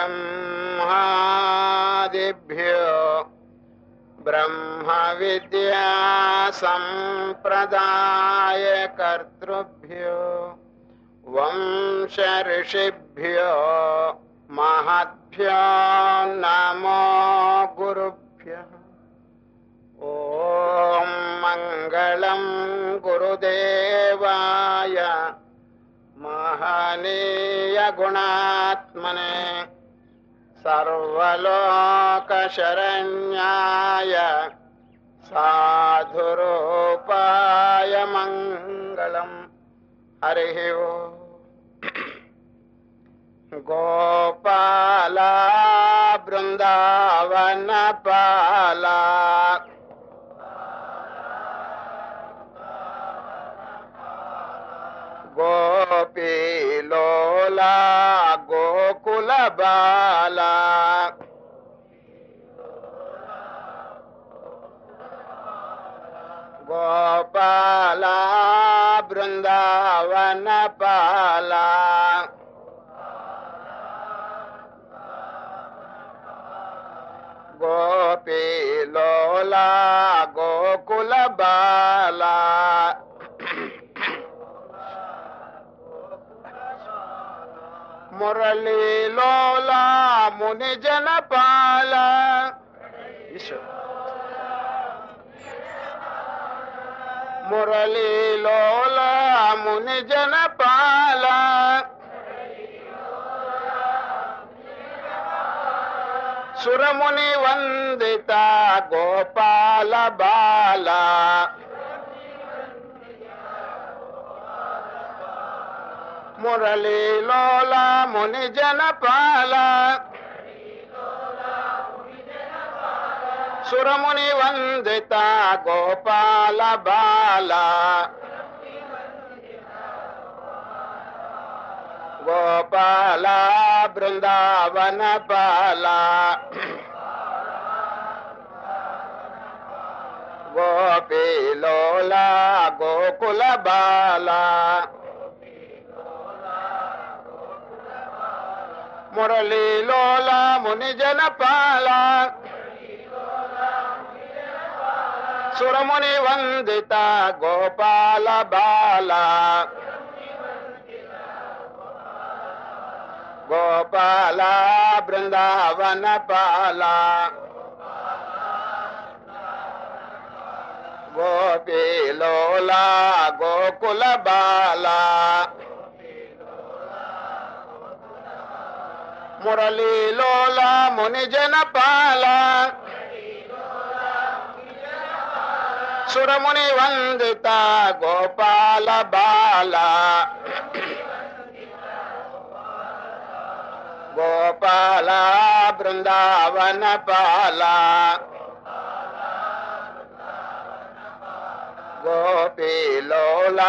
ब्रह्मादिभ्यो ब्रह्मविद्यासम्प्रदायकर्तृभ्यो वंश ऋषिभ्यो महद्भ्यो नमो गुरुभ्यः। ॐ मङ्गलं गुरुदेवाय। महनीयगुणात्मने सर्वलोकशरण्याय साधुरूपाय मङ्गलम् हरिः ओ गोपाला बृन्दावनपाला गोपीलोला गोकुलबाला गोपाला बृन्दावनपाला गोपीलोला गोकुलबाला मुरली लोला मुनि जन पाला। मुरली लोला मुनि जन पाला। सुरमुनि वंदिता गोपाल बाला। मुरली लोला मुनि जन पाला सुरमुनि वंदिता गोपाल बाला। गोपाल वृंदावन पाला। गोपी लोला गोकुल बाला। मुरली लोला मुनि जन पाला सुर मुनि वंदिता गोपाल बाला गोपाला वृंदावन पाला गोपी लोला गोकुल बाला బాల మురళీలోల ముని జనపాల సురముని వందిత గోపాల బాల గోపాల బృందావన పాల గోపీలోల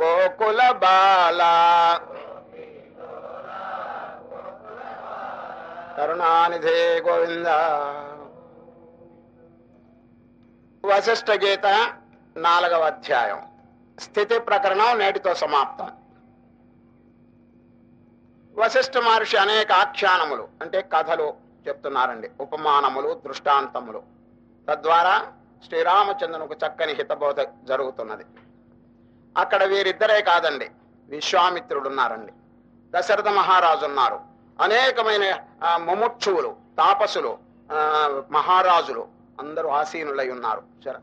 గోకుల బాల కరుణానిధే గోవింద. వశిష్ఠ గీత నాలుగవ అధ్యాయం. స్థితి ప్రకరణం నేటితో సమాప్తం. వశిష్ఠ మహర్షి అనేక ఆఖ్యానములు అంటే కథలు చెప్తున్నారండి. ఉపమానములు దృష్టాంతములు. తద్వారా శ్రీరామచంద్రునికి చక్కని హితబోధ జరుగుతున్నది. అక్కడ వీరిద్దరే కాదండి విశ్వామిత్రుడు ఉన్నారండి దశరథ మహారాజు ఉన్నారు అనేకమైన ముముక్షువులు తాపసులు మహారాజులు అందరూ ఆసీనులై ఉన్నారు. సరే.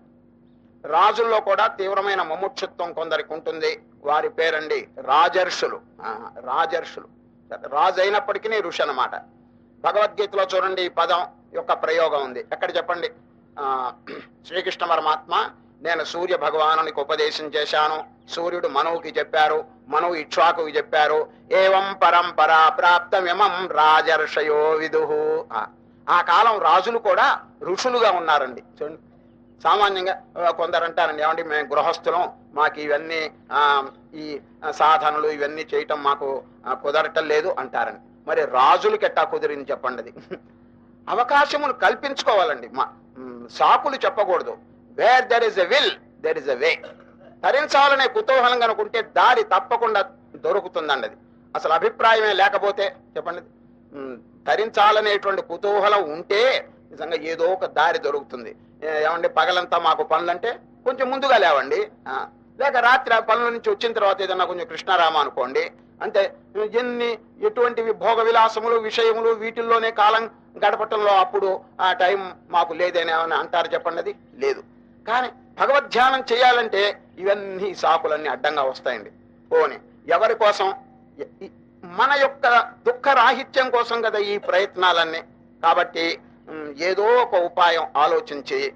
రాజుల్లో కూడా తీవ్రమైన ముముక్షుత్వం కొందరికి ఉంటుంది. వారి పేరండి రాజర్షులు. రాజర్షులు. రాజు అయినప్పటికీ ఋషి అన్నమాట. భగవద్గీతలో చూడండి ఈ పదం యొక్క ప్రయోగం ఉంది. ఎక్కడ చెప్పండి? శ్రీకృష్ణ పరమాత్మ నేను సూర్య భగవానునికి ఉపదేశం చేశాను. సూర్యుడు మనువుకి చెప్పారు మనువు ఇక్ష్వాకుకి చెప్పారు. ఏవం పరంపరా ప్రాప్తమిమం రాజర్షయో విదు. ఆ కాలం రాజులు కూడా ఋషులుగా ఉన్నారండి. చూడండి సామాన్యంగా కొందరు అంటారండి ఏమండి మేము గృహస్థులం మాకు ఇవన్నీ ఈ సాధనలు ఇవన్నీ చేయటం మాకు కుదరటం లేదు అంటారండి. మరి రాజులకి ఎట్టా కుదిరింది చెప్పండి అది. అవకాశమును కల్పించుకోవాలండి. మా సాకులు చెప్పకూడదు. Where there is a will there is a way తరించాలనే కుతూహలం కనుకుంటే దారి తప్పకుండా దొరుకుతుందండి అది అసలు అభిప్రాయమే లేకపోతే చెప్పండి. మ్, తరించాలనేటువంటి కుతూహలం ఉంటే నిజంగా ఏదో ఒక దారి దొరుకుతుంది. ఏమండి పగలంతా మాకు పనులంటే కొంచెం ముందుగా లేవండి. లేక రాత్రి ఆ పనుల నుంచి వచ్చిన తర్వాత ఏదన్నా కొంచెం కృష్ణారామ అనుకోండి. అంటే ఎన్ని ఎటువంటివి భోగ విలాసములు విషయములు వీటిల్లోనే కాలం గడపటంలో అప్పుడు ఆ టైం మాకు లేదని అంటారు చెప్పండి లేదు. కానీ భగవద్ ధ్యానం చేయాలంటే ఇవన్నీ సాకులన్నీ అడ్డంగా వస్తాయండి. పోని ఎవరి కోసం? మన యొక్క దుఃఖ రాహిత్యం కోసం కదా ఈ ప్రయత్నాలన్నీ. కాబట్టి ఏదో ఒక ఉపాయం ఆలోచించి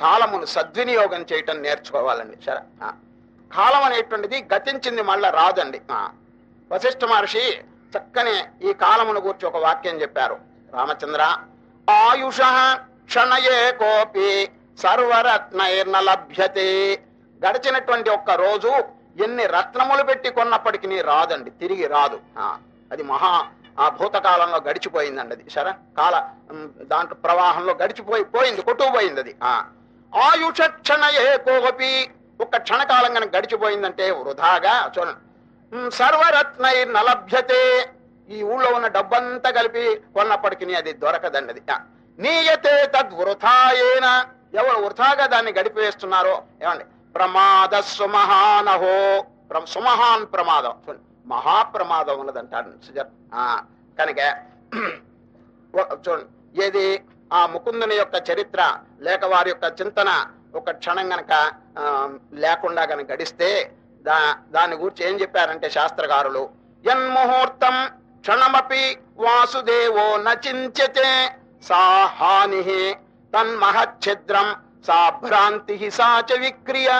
కాలమును సద్వినియోగం చేయటం నేర్చుకోవాలండి. సరే కాలం అనేటువంటిది గతించింది మళ్ళా రాదండి. ఆ. వశిష్ఠ మహర్షి చక్కని ఈ కాలమును గురించి ఒక వాక్యం చెప్పారు. రామచంద్ర ఆయుష క్షణయే కోపి సర్వరత్నైర్న లభ్యతే గడిచినటువంటి ఒక్క రోజు ఎన్ని రత్నములు పెట్టి కొన్నప్పటికీ రాదండి తిరిగి రాదు. అది మహా ఆ భూతకాలంలో గడిచిపోయిందండి అది సరే? కాల దాంట్లో ప్రవాహంలో గడిచిపోయి పోయింది కొట్టుకుపోయింది అది. ఆయుషక్షణ ఏ కోపి ఒక్క క్షణకాలం కనుక గడిచిపోయిందంటే వృధాగా చూడండి. ఉమ్, సర్వరత్నై నలభ్యతే ఈ ఊళ్ళో ఉన్న డబ్బంతా కలిపి కొన్నప్పటికీ అది దొరకదండి అది. నీయతే తద్వృథాయేన. ఎవరు వృథాగా దాన్ని గడిపివేస్తున్నారో ఏమండి? ప్రమాద సుమహానహో. ప్ర- సుమహాన్ ప్రమాదం. చూడండి మహాప్రమాదం ఉన్నదంటాడు సుజర్ కనుక చూడండి ఏది? ఆ ముకుందుని యొక్క చరిత్ర లేక వారి యొక్క చింతన ఒక క్షణం గనక లేకుండా గనక గడిస్తే దా దాని గురించి ఏం చెప్పారంటే శాస్త్రకారులు యన్ముహూర్తం క్షణమపి వాసుదేవో నచించతే సా హాని సా భ్రాంతి సా చ విక్రియ.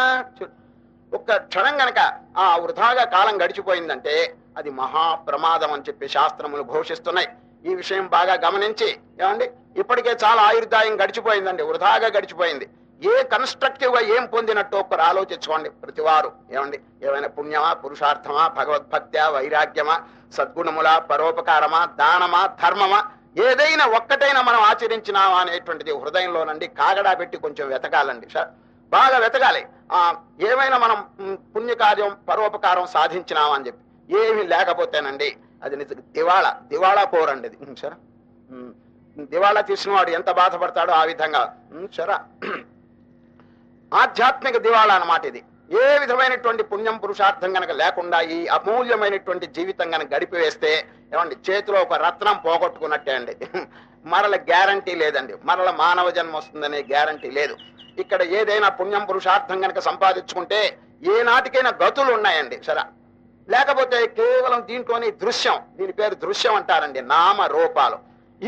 ఒక్క క్షణం గనక ఆ వృధాగా కాలం గడిచిపోయిందంటే అది మహా ప్రమాదం అని చెప్పి శాస్త్రములు ఘోషిస్తున్నాయి. ఈ విషయం బాగా గమనించి ఏమండి ఇప్పటికే చాలా ఆయుర్దాయం గడిచిపోయిందండి వృధాగా గడిచిపోయింది. ఏ కన్స్ట్రక్టివ్గా ఏం పొందినట్టు ఒక్కరు ఆలోచించుకోండి ప్రతివారు ఏమండి ఏమైనా పుణ్యమా పురుషార్థమా భగవద్భక్త్యా వైరాగ్యమా సద్గుణములా పరోపకారమా దానమా ధర్మమా ఏదైనా ఒక్కటైనా మనం ఆచరించినామా అనేటువంటిది హృదయంలోనండి కాగడా పెట్టి కొంచెం వెతకాలండి బాగా వెతకాలి. ఏమైనా మనం పుణ్యకార్యం పరోపకారం సాధించినామా అని చెప్పి. ఏమి లేకపోతేనండి అది నిజ దివాళా దివాళా కోరండి అది. సరే. దివాళా తీసిన వాడు ఎంత బాధపడతాడో ఆ విధంగా. సరే. ఆధ్యాత్మిక దివాళా అన్నమాట ఇది. ఏ విధమైనటువంటి పుణ్యం పురుషార్థం గనక లేకుండా ఈ అమూల్యమైనటువంటి జీవితం గనక గడిపివేస్తే ఏమండి చేతిలో ఒక రత్నం పోగొట్టుకున్నట్టే అండి మరల గ్యారంటీ లేదండి. మరల మానవ జన్మ వస్తుందనే గ్యారంటీ లేదు. ఇక్కడ ఏదైనా పుణ్యం పురుషార్థం కనుక సంపాదించుకుంటే ఏనాటికైనా గతులు ఉన్నాయండి సరే. లేకపోతే కేవలం దీంట్లోని దృశ్యం దీని పేరు దృశ్యం అంటారండి నామ రూపాలు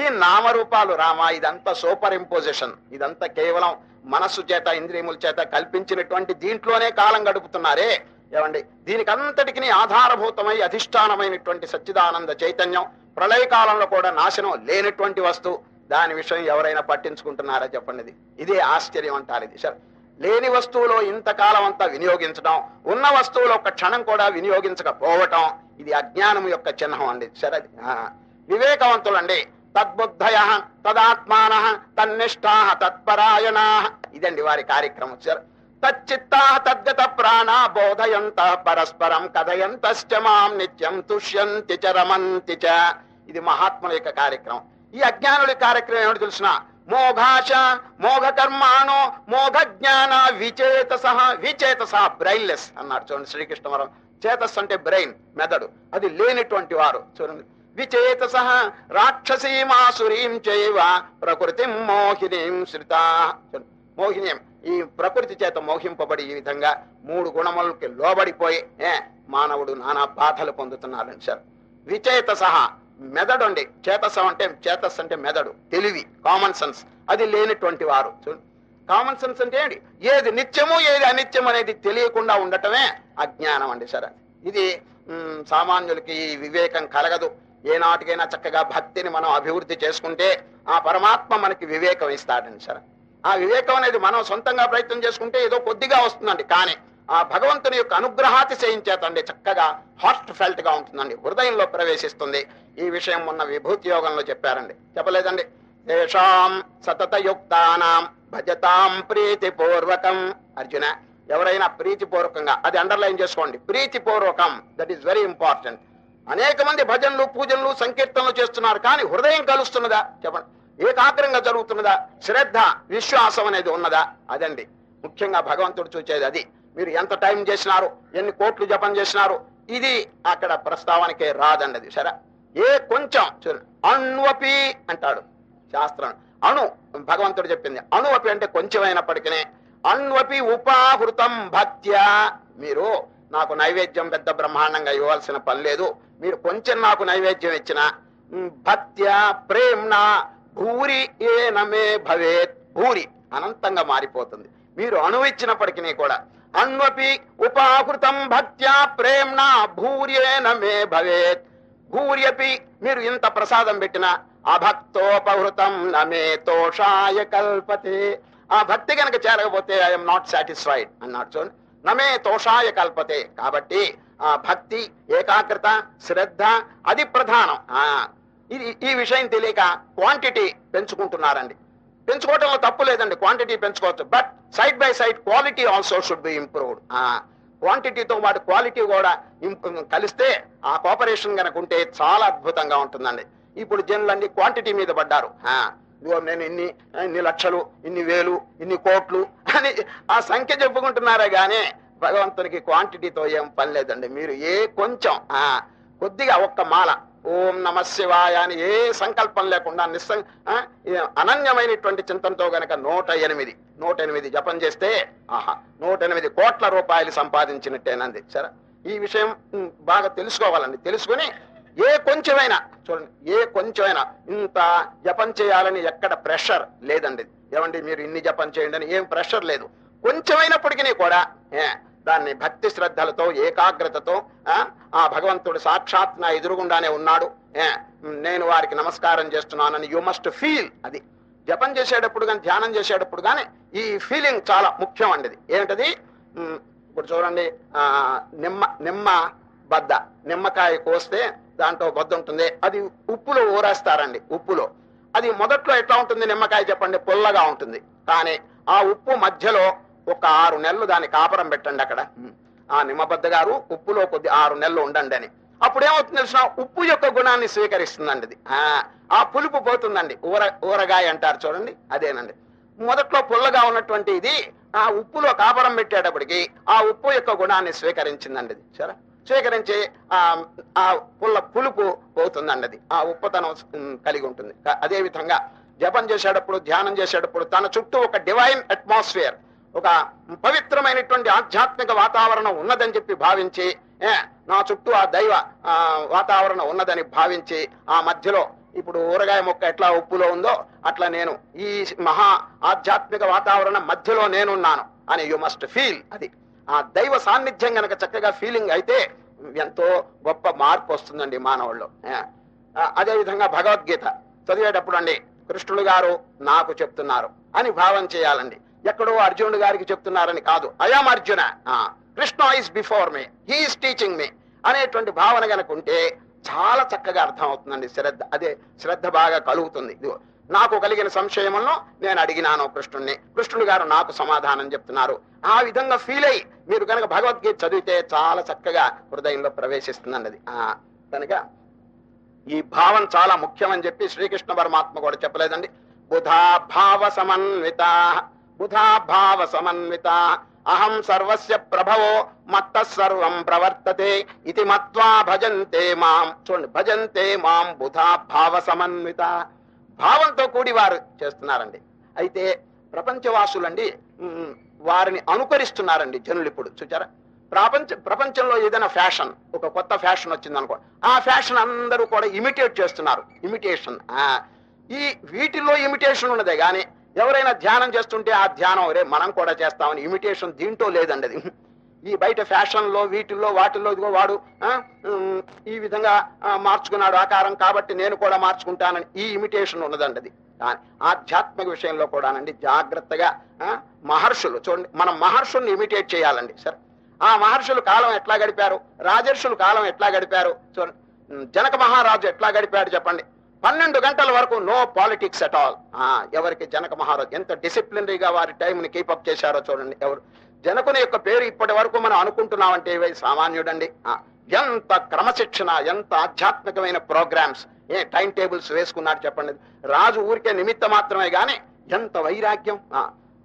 ఈ నామరూపాలు రామ ఇదంతా సూపర్ ఇంపోజిషన్. ఇదంతా కేవలం మనస్సు చేత ఇంద్రియముల చేత కల్పించినటువంటి దీంట్లోనే కాలం గడుపుతున్నారే. ఏమండి దీనికంతటికి ఆధారభూతమై అధిష్టానమైనటువంటి సచ్చిదానంద చైతన్యం ప్రళయకాలంలో కూడా నాశనం లేనటువంటి వస్తువు. దాని విషయం ఎవరైనా పట్టించుకుంటున్నారా చెప్పండి ఇది. ఇదే ఆశ్చర్యం అంటారు ఇది. సరే లేని వస్తువులో ఇంతకాలం అంతా వినియోగించడం ఉన్న వస్తువులో ఒక క్షణం కూడా వినియోగించకపోవటం ఇది అజ్ఞానం యొక్క చిహ్నం అండి. సరే వివేకవంతులండి. తద్బుద్ధయ తదాత్మాన తన్నిష్టా తత్పరాయణా. ఇదండి వారి కార్యక్రమం. సరే తచ్చిత్తా తద్గత ప్రాణ బోధయంత పరస్పరం కథయంత మాం నిత్యం తుష్యంతి చ రమంతి చ. ఇది మహాత్ముల యొక్క కార్యక్రమం. ఈ అజ్ఞానుడి కార్యక్రమం ఏమిటి తెలిసిన? మోఘాశ మోఘ కర్మాణో మోఘ జ్ఞాన విచేతస విచేతస బ్రైన్లెస్ అన్నాడు చూడండి శ్రీకృష్ణవరం. చేతస్ అంటే బ్రెయిన్ మెదడు. అది లేనిటువంటి వారు. చూడండి. విచేతస రాక్షసీమాసురీం చైవ ప్రకృతి మోహినీం శ్రితా చూడండి. మోహినీం ఈ ప్రకృతి చేత మోహింపబడి ఈ విధంగా మూడు గుణములకి లోబడిపోయి మానవుడు నానా బాధలు పొందుతున్నారని సార్. విచేత సహా మెదడు అండి చేతసం అంటే చేతస్ అంటే మెదడు తెలివి కామన్ సెన్స్ అది లేనిటువంటి వారు. కామన్ సెన్స్ అంటే ఏంటి? ఏది నిత్యము ఏది అనిత్యం అనేది తెలియకుండా ఉండటమే అజ్ఞానం అండి సార్ ఇది సామాన్యులకి ఈ వివేకం కలగదు. ఏనాటికైనా చక్కగా భక్తిని మనం అభివృద్ధి చేసుకుంటే ఆ పరమాత్మ మనకి వివేకం ఇస్తాడండి సార్. ఆ వివేకం అనేది మనం సొంతంగా ప్రయత్నం చేసుకుంటే ఏదో కొద్దిగా వస్తుందండి. కానీ ఆ భగవంతుని యొక్క అనుగ్రహాతి చేయించేతండి చక్కగా హార్ట్ ఫెల్ట్గా ఉంటుందండి. హృదయంలో ప్రవేశిస్తుంది. ఈ విషయం మొన్న విభూతి యోగంలో చెప్పారండి. చెప్పలేదండి. తేషాం సతతయుక్తానాం భజతాం ప్రీతిపూర్వకం అర్జున ఎవరైనా ప్రీతిపూర్వకంగా అది అండర్లైన్ చేసుకోండి. ప్రీతిపూర్వకం దట్ ఈస్ వెరీ ఇంపార్టెంట్ అనేక మంది భజనలు పూజలు సంకీర్తనలు చేస్తున్నారు కానీ హృదయం కలుస్తున్నదా? చెప్పండి. ఏకాగ్రంగా జరుగుతున్నదా? శ్రద్ధ విశ్వాసం అనేది ఉన్నదా? అదండి. ముఖ్యంగా భగవంతుడు చూచేది అది. మీరు ఎంత టైం చేసినారు? ఎన్ని కోట్లు జపం చేసినారు? ఇది అక్కడ ప్రస్తావనకే రాదండి సరే? ఏ కొంచెం చూడండి అణ్వపి అంటాడు శాస్త్రం. అణు భగవంతుడు చెప్పింది. అణువపి అంటే కొంచెం అయినప్పటికీ అణ్వపి ఉపాహృతం భక్త్యా. మీరు నాకు నైవేద్యం పెద్ద బ్రహ్మాండంగా ఇవ్వాల్సిన పని లేదు. మీరు కొంచెం నాకు నైవేద్యం ఇచ్చిన భక్త్యా ప్రేమ్న భూరి ఏ నమే భవేత్. భూరి అనంతంగా మారిపోతుంది. మీరు అణువిచ్చినప్పటికీ కూడా అణ్వపి ఉపాకృతం భక్త్యా ప్రేమ్న భూర్యేన నమే భవేత్. భూర్యపి మీరు ఇంత ప్రసాదం పెట్టిన అభక్తోపహృతం నమే తోషాయ కల్పతే. ఆ భక్తి కనుక చేరకపోతే ఐఎమ్ నాట్ సాటిస్ఫైడ్ అన్నాడు చూడండి నమే తోషాయ కల్పతే. కాబట్టి ఆ భక్తి ఏకాగ్రత శ్రద్ధ అది ప్రధానం. ఆ ఇది ఈ విషయం తెలియక క్వాంటిటీ పెంచుకుంటున్నారండి. పెంచుకోవడంలో తప్పు లేదండి క్వాంటిటీ పెంచుకోవచ్చు. But side by side quality also should be improved క్వాంటిటీతో పాటు క్వాలిటీ కూడా కలిస్తే ఆ కోఆపరేషన్ కనుక ఉంటే చాలా అద్భుతంగా ఉంటుందండి. ఇప్పుడు జనులన్నీ క్వాంటిటీ మీద పడ్డారు. నేను ఇన్ని ఇన్ని లక్షలు ఇన్ని వేలు ఇన్ని కోట్లు అని ఆ సంఖ్య చెప్పుకుంటున్నారే గానీ భగవంతునికి క్వాంటిటీతో ఏం పని లేదండి. మీరు ఏ కొంచెం కొద్దిగా ఒక్క మాల ఓం నమ శివాయ అని ఏ సంకల్పం లేకుండా నిస్సం అనన్యమైనటువంటి చింతనతో గనక నూట ఎనిమిది నూట ఎనిమిది జపం చేస్తే ఆహా నూట ఎనిమిది కోట్ల రూపాయలు సంపాదించినట్టేనంది. సరే ఈ విషయం బాగా తెలుసుకోవాలండి. తెలుసుకుని ఏ కొంచెమైనా చూడండి ఏ కొంచెమైనా ఇంత జపం చేయాలని ఎక్కడ ప్రెషర్ లేదండి. ఏమండి మీరు ఇన్ని జపం చేయండి అని ఏం ప్రెషర్ లేదు. కొంచెమైనప్పటికీ కూడా ఏ, దాన్ని భక్తి శ్రద్ధలతో ఏకాగ్రతతో ఆ, ఆ భగవంతుడు సాక్షాత్ నా ఎదురుగుండానే ఉన్నాడు. నేను వారికి నమస్కారం చేస్తున్నానని యు మస్ట్ ఫీల్ అది. జపం చేసేటప్పుడు కానీ ధ్యానం చేసేటప్పుడు కానీ ఈ ఫీలింగ్ చాలా ముఖ్యం అండి ఇది ఏంటది ఇప్పుడు చూడండి ఆ నిమ్మ నిమ్మ బద్ద నిమ్మకాయ కోస్తే దాంట్లో బద్ద ఉంటుంది. అది ఉప్పులో ఊరేస్తారండి ఉప్పులో. అది మొదట్లో ఎట్లా ఉంటుంది? నిమ్మకాయ చెప్పండి పుల్లగా ఉంటుంది. కానీ ఆ ఉప్పు మధ్యలో ఒక ఆరు నెలలు దాన్ని కాపరం పెట్టండి అక్కడ. ఆ నిమ్మబద్ద గారు ఉప్పులో కొద్ది ఆరు నెలలు ఉండండి అని. అప్పుడు ఏమవుతుంది తెలిసిన ఉప్పు యొక్క గుణాన్ని స్వీకరిస్తుందండి ఇది ఆ, పులుపు పోతుందండి. ఊర ఊరగాయ అంటారు చూడండి అదేనండి. మొదట్లో పుల్లగా ఉన్నటువంటి ఇది ఆ ఉప్పులో కాపరం పెట్టేటప్పటికి ఆ ఉప్పు యొక్క గుణాన్ని స్వీకరించిందండి ఇది సరే? స్వీకరించి ఆ ఆ పుల్ల పులుపు పోతుందండి అది. ఆ ఉప్పుతనం కలిగి ఉంటుంది. క- అదే విధంగా జపం చేసేటప్పుడు ధ్యానం చేసేటప్పుడు తన చుట్టూ ఒక డివైన్ అట్మాస్ఫియర్ ఒక పవిత్రమైనటువంటి ఆధ్యాత్మిక వాతావరణం ఉన్నదని చెప్పి భావించి నా చుట్టూ ఆ దైవ వాతావరణం ఉన్నదని భావించి ఆ మధ్యలో ఇప్పుడు ఊరగాయ మొక్క ఎట్లా ఉప్పులో ఉందో అట్లా నేను ఈ మహా ఆధ్యాత్మిక వాతావరణం మధ్యలో నేనున్నాను అని యు మస్ట్ ఫీల్ అది. ఆ దైవ సాన్నిధ్యం గనక చక్కగా ఫీలింగ్ అయితే ఎంతో గొప్ప మార్పు వస్తుందండి మానవుల్లో అదేవిధంగా అదే విధంగా భగవద్గీత చదివేటప్పుడు అండి కృష్ణుడు గారు నాకు చెప్తున్నారు అని భావం చేయాలండి. ఎక్కడో అర్జునుడు గారికి చెప్తున్నారని కాదు. I'm Arjuna Krishna is before me he is teaching me అనేటువంటి భావన గనక ఉంటే చాలా చక్కగా అర్థం అవుతుందండి శ్రద్ధ అదే శ్రద్ధ బాగా కలుగుతుంది. ఇదిగో నాకు కలిగిన సంశయములను నేను అడిగినాను కృష్ణుణ్ణి. కృష్ణుడు గారు నాకు సమాధానం చెప్తున్నారు. ఆ విధంగా ఫీల్ అయ్యి మీరు కనుక భగవద్గీత చదివితే చాలా చక్కగా హృదయంలో ప్రవేశిస్తుందన్నది. ఆ, కనుక ఈ భావం చాలా ముఖ్యమని చెప్పి శ్రీకృష్ణ పరమాత్మ కూడా చెప్పలేదండి. బుధా భావ సమన్విత బుధాభావ సమన్విత. అహం సర్వస్య ప్రభవో మత్త సర్వం ప్రవర్తతే ఇది మత్వా భజంతే మాం. చూడండి భజంతే మాం బుధా భావ సమన్విత. భావంతో కూడి వారు చేస్తున్నారండి. అయితే ప్రపంచవాసులండి వారిని అనుకరిస్తున్నారండి జనులు ఇప్పుడు చూచారా? ప్రపంచ ప్రపంచంలో ఏదైనా ఫ్యాషన్ ఒక కొత్త ఫ్యాషన్ వచ్చింది అనుకో ఆ ఫ్యాషన్ అందరూ కూడా ఇమిటేట్ చేస్తున్నారు ఇమిటేషన్. ఈ వీటిల్లో ఇమిటేషన్ ఉన్నదే కానీ ఎవరైనా ధ్యానం చేస్తుంటే ఆ ధ్యానం రే మనం కూడా చేస్తామని ఇమిటేషన్ దీంట్లో లేదండి అది ఈ బయట ఫ్యాషన్లో వీటిల్లో వాటిల్లో ఇదిగో వాడు ఈ విధంగా మార్చుకున్నాడు ఆకారం కాబట్టి నేను కూడా మార్చుకుంటానని ఈ ఇమిటేషన్ ఉన్నదండి అది ఆధ్యాత్మిక విషయంలో కూడానండి జాగ్రత్తగా ఆ, మహర్షులు చూడండి మనం మహర్షుల్ని ఇమిటేట్ చేయాలండి సరే. ఆ మహర్షులు కాలం ఎట్లా గడిపారు? రాజర్షులు కాలం ఎట్లా గడిపారు? చూడండి జనక మహారాజు ఎట్లా గడిపాడు చెప్పండి? పన్నెండు గంటల వరకు నో పాలిటిక్స్ అట్ ఆల్ ఎవరికి జనక మహారాజు ఎంత డిసిప్లినరీగా వారి టైంని కీపప్ చేశారో చూడండి. ఎవరు జనకుని యొక్క పేరు ఇప్పటి వరకు మనం అనుకుంటున్నామంటే ఇవి సామాన్యుడండి? ఎంత క్రమశిక్షణ ఎంత ఆధ్యాత్మికమైన ప్రోగ్రామ్స్ ఏ టైం టేబుల్స్ వేసుకున్నారు చెప్పండి. రాజు ఊరికే నిమిత్త మాత్రమే గాని ఎంత వైరాగ్యం.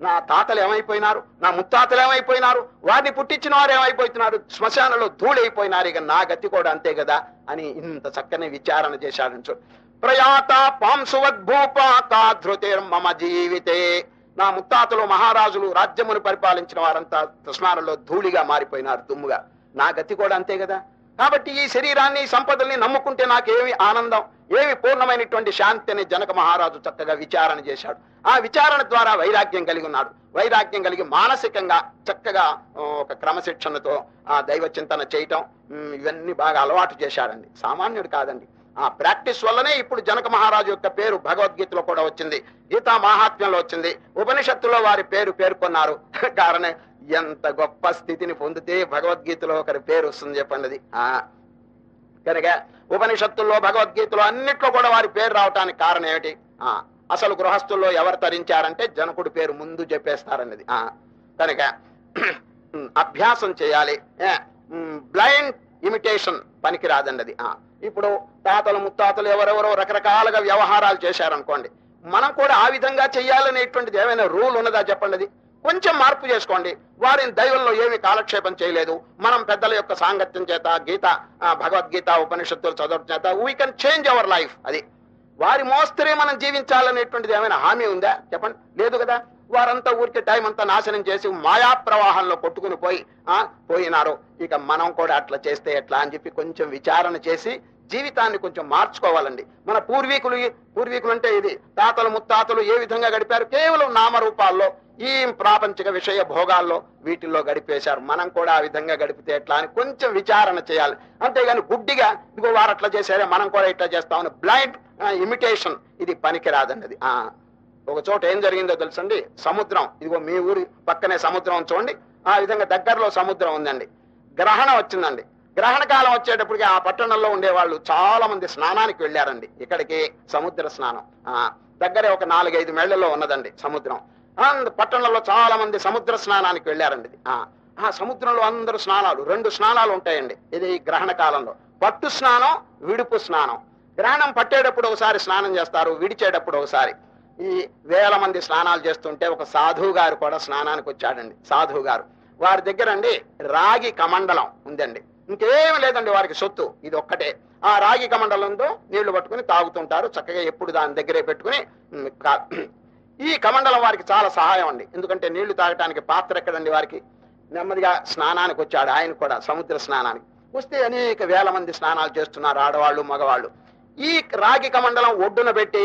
నా తాతలు ఏమైపోయినారు? నా ముత్తాతలు ఏమైపోయినారు? వారిని పుట్టించిన వారు ఏమైపోతున్నారు? శ్మశానంలో ధూళైపోయినారు ఇక నా గతి కూడా అంతే కదా అని ఇంత చక్కని విచారణ చేశాడు. చూడు ప్రయాత పాంసువద్భూపాతాధృతిర్ మమ జీవితే. నా ముత్తాతలు మహారాజులు రాజ్యమును పరిపాలించిన వారంతా శ్మశానంలో ధూళిగా మారిపోయినారు దుమ్ముగా. నా గతి కూడా అంతే కదా? కాబట్టి ఈ శరీరాన్ని సంపదల్ని నమ్ముకుంటే నాకేమి ఆనందం ఏమి పూర్ణమైనటువంటి శాంతి అని జనక మహారాజు చక్కగా విచారణ చేశాడు. ఆ విచారణ ద్వారా వైరాగ్యం కలిగి ఉన్నాడు. వైరాగ్యం కలిగి మానసికంగా చక్కగా ఒక క్రమశిక్షణతో ఆ దైవ చింతన చేయటం ఇవన్నీ బాగా అలవాటు చేశాడండి. సామాన్యుడు కాదండి. ఆ ప్రాక్టీస్ వల్లనే ఇప్పుడు జనక మహారాజు యొక్క పేరు భగవద్గీతలో కూడా వచ్చింది. గీతా మహాత్మ్యంలో వచ్చింది. ఉపనిషత్తులో వారి పేరు పేర్కొన్నారు. కారణం ఎంత గొప్ప స్థితిని పొందితే భగవద్గీతలో ఒకరి పేరు వస్తుంది చెప్పండి ఆ. కనుక ఉపనిషత్తుల్లో భగవద్గీతలో అన్నిట్లో కూడా వారి పేరు రావటానికి కారణం ఏమిటి? ఆ. అసలు గృహస్థుల్లో ఎవరు తరించారంటే జనకుడి పేరు ముందు చెప్పేస్తారన్నది. ఆ. కనుక అభ్యాసం చేయాలి. బ్లైండ్ ఇమిటేషన్ పనికిరాదన్నది. ఆ. ఇప్పుడు తాతలు ముత్తాతలు ఎవరెవరో రకరకాలుగా వ్యవహారాలు చేశారనుకోండి. మనం కూడా ఆ విధంగా చెయ్యాలనేటువంటిది ఏమైనా రూల్ ఉన్నదా చెప్పండి అది? కొంచెం మార్పు చేసుకోండి. వారిని దైవంలో ఏమి కాలక్షేపం చేయలేదు. మనం పెద్దల యొక్క సాంగత్యం చేత గీత భగవద్గీత ఉపనిషత్తులు చదవడం చేత we can change our life అది. వారి మోస్తరే మనం జీవించాలనేటువంటిది ఏమైనా హామీ ఉందా? చెప్పండి. లేదు కదా? వారంతా ఊరికే టైం అంతా నాశనం చేసి మాయా ప్రవాహంలో కొట్టుకుని పోయి ఆ పోయినారు. ఇక మనం కూడా అట్లా చేస్తే ఎట్లా అని చెప్పి కొంచెం విచారణ చేసి జీవితాన్ని కొంచెం మార్చుకోవాలండి. మన పూర్వీకులు పూర్వీకులు అంటే ఇది తాతలు ముత్తాతలు ఏ విధంగా గడిపారు? కేవలం నామరూపాల్లో ఈ ప్రాపంచిక విషయ భోగాల్లో వీటిల్లో గడిపేశారు. మనం కూడా ఆ విధంగా గడిపితే ఎట్లా అని కొంచెం విచారణ చేయాలి. అంతేగాని గుడ్డిగా ఇదిగో వారు అట్లా చేశారే మనం కూడా ఇట్లా చేస్తామని బ్లైండ్ ఇమిటేషన్ ఇది పనికిరాదన్నది. ఆ ఒక చోట ఏం జరిగిందో తెలుసండి? సముద్రం. ఇదిగో మీ ఊరి పక్కనే సముద్రం చూడండి. ఆ విధంగా దగ్గరలో సముద్రం ఉందండి. గ్రహణం వచ్చిందండి. గ్రహణ కాలం వచ్చేటప్పటికి ఆ పట్టణంలో ఉండేవాళ్ళు చాలా మంది స్నానానికి వెళ్ళారండి. ఇక్కడికి సముద్ర స్నానం. ఆ దగ్గరే ఒక నాలుగైదు మేళ్ళలో ఉన్నదండి సముద్రం. పట్టణంలో చాలా మంది సముద్ర స్నానానికి వెళ్ళారండి. ఇది. ఆ సముద్రంలో అందరూ స్నానాలు రెండు స్నానాలు ఉంటాయండి. ఇది గ్రహణ కాలంలో. పట్టు స్నానం విడుపు స్నానం. గ్రహణం పట్టేటప్పుడు ఒకసారి స్నానం చేస్తారు విడిచేటప్పుడు ఒకసారి. ఈ వేల మంది స్నానాలు చేస్తుంటే ఒక సాధువు గారు కూడా స్నానానికి వచ్చాడండి. సాధువు గారు. వారి దగ్గర అండి రాగి కమండలం ఉందండి. ఇంకేం లేదండి వారికి సొత్తు. ఇది ఒక్కటే. ఆ రాగి కమండలంతో నీళ్ళు పట్టుకుని తాగుతుంటారు. చక్కగా ఎప్పుడు దాని దగ్గరే పెట్టుకుని ఈ కమండలం వారికి చాలా సహాయం అండి. ఎందుకంటే నీళ్ళు తాగటానికి పాత్ర ఎక్కడండి వారికి. నెమ్మదిగా స్నానానికి వచ్చాడు ఆయన కూడా సముద్ర స్నానానికి. వస్తే అనేక వేల మంది స్నానాలు చేస్తున్నారు ఆడవాళ్ళు మగవాళ్ళు. ఈ రాగి కమండలం ఒడ్డున పెట్టి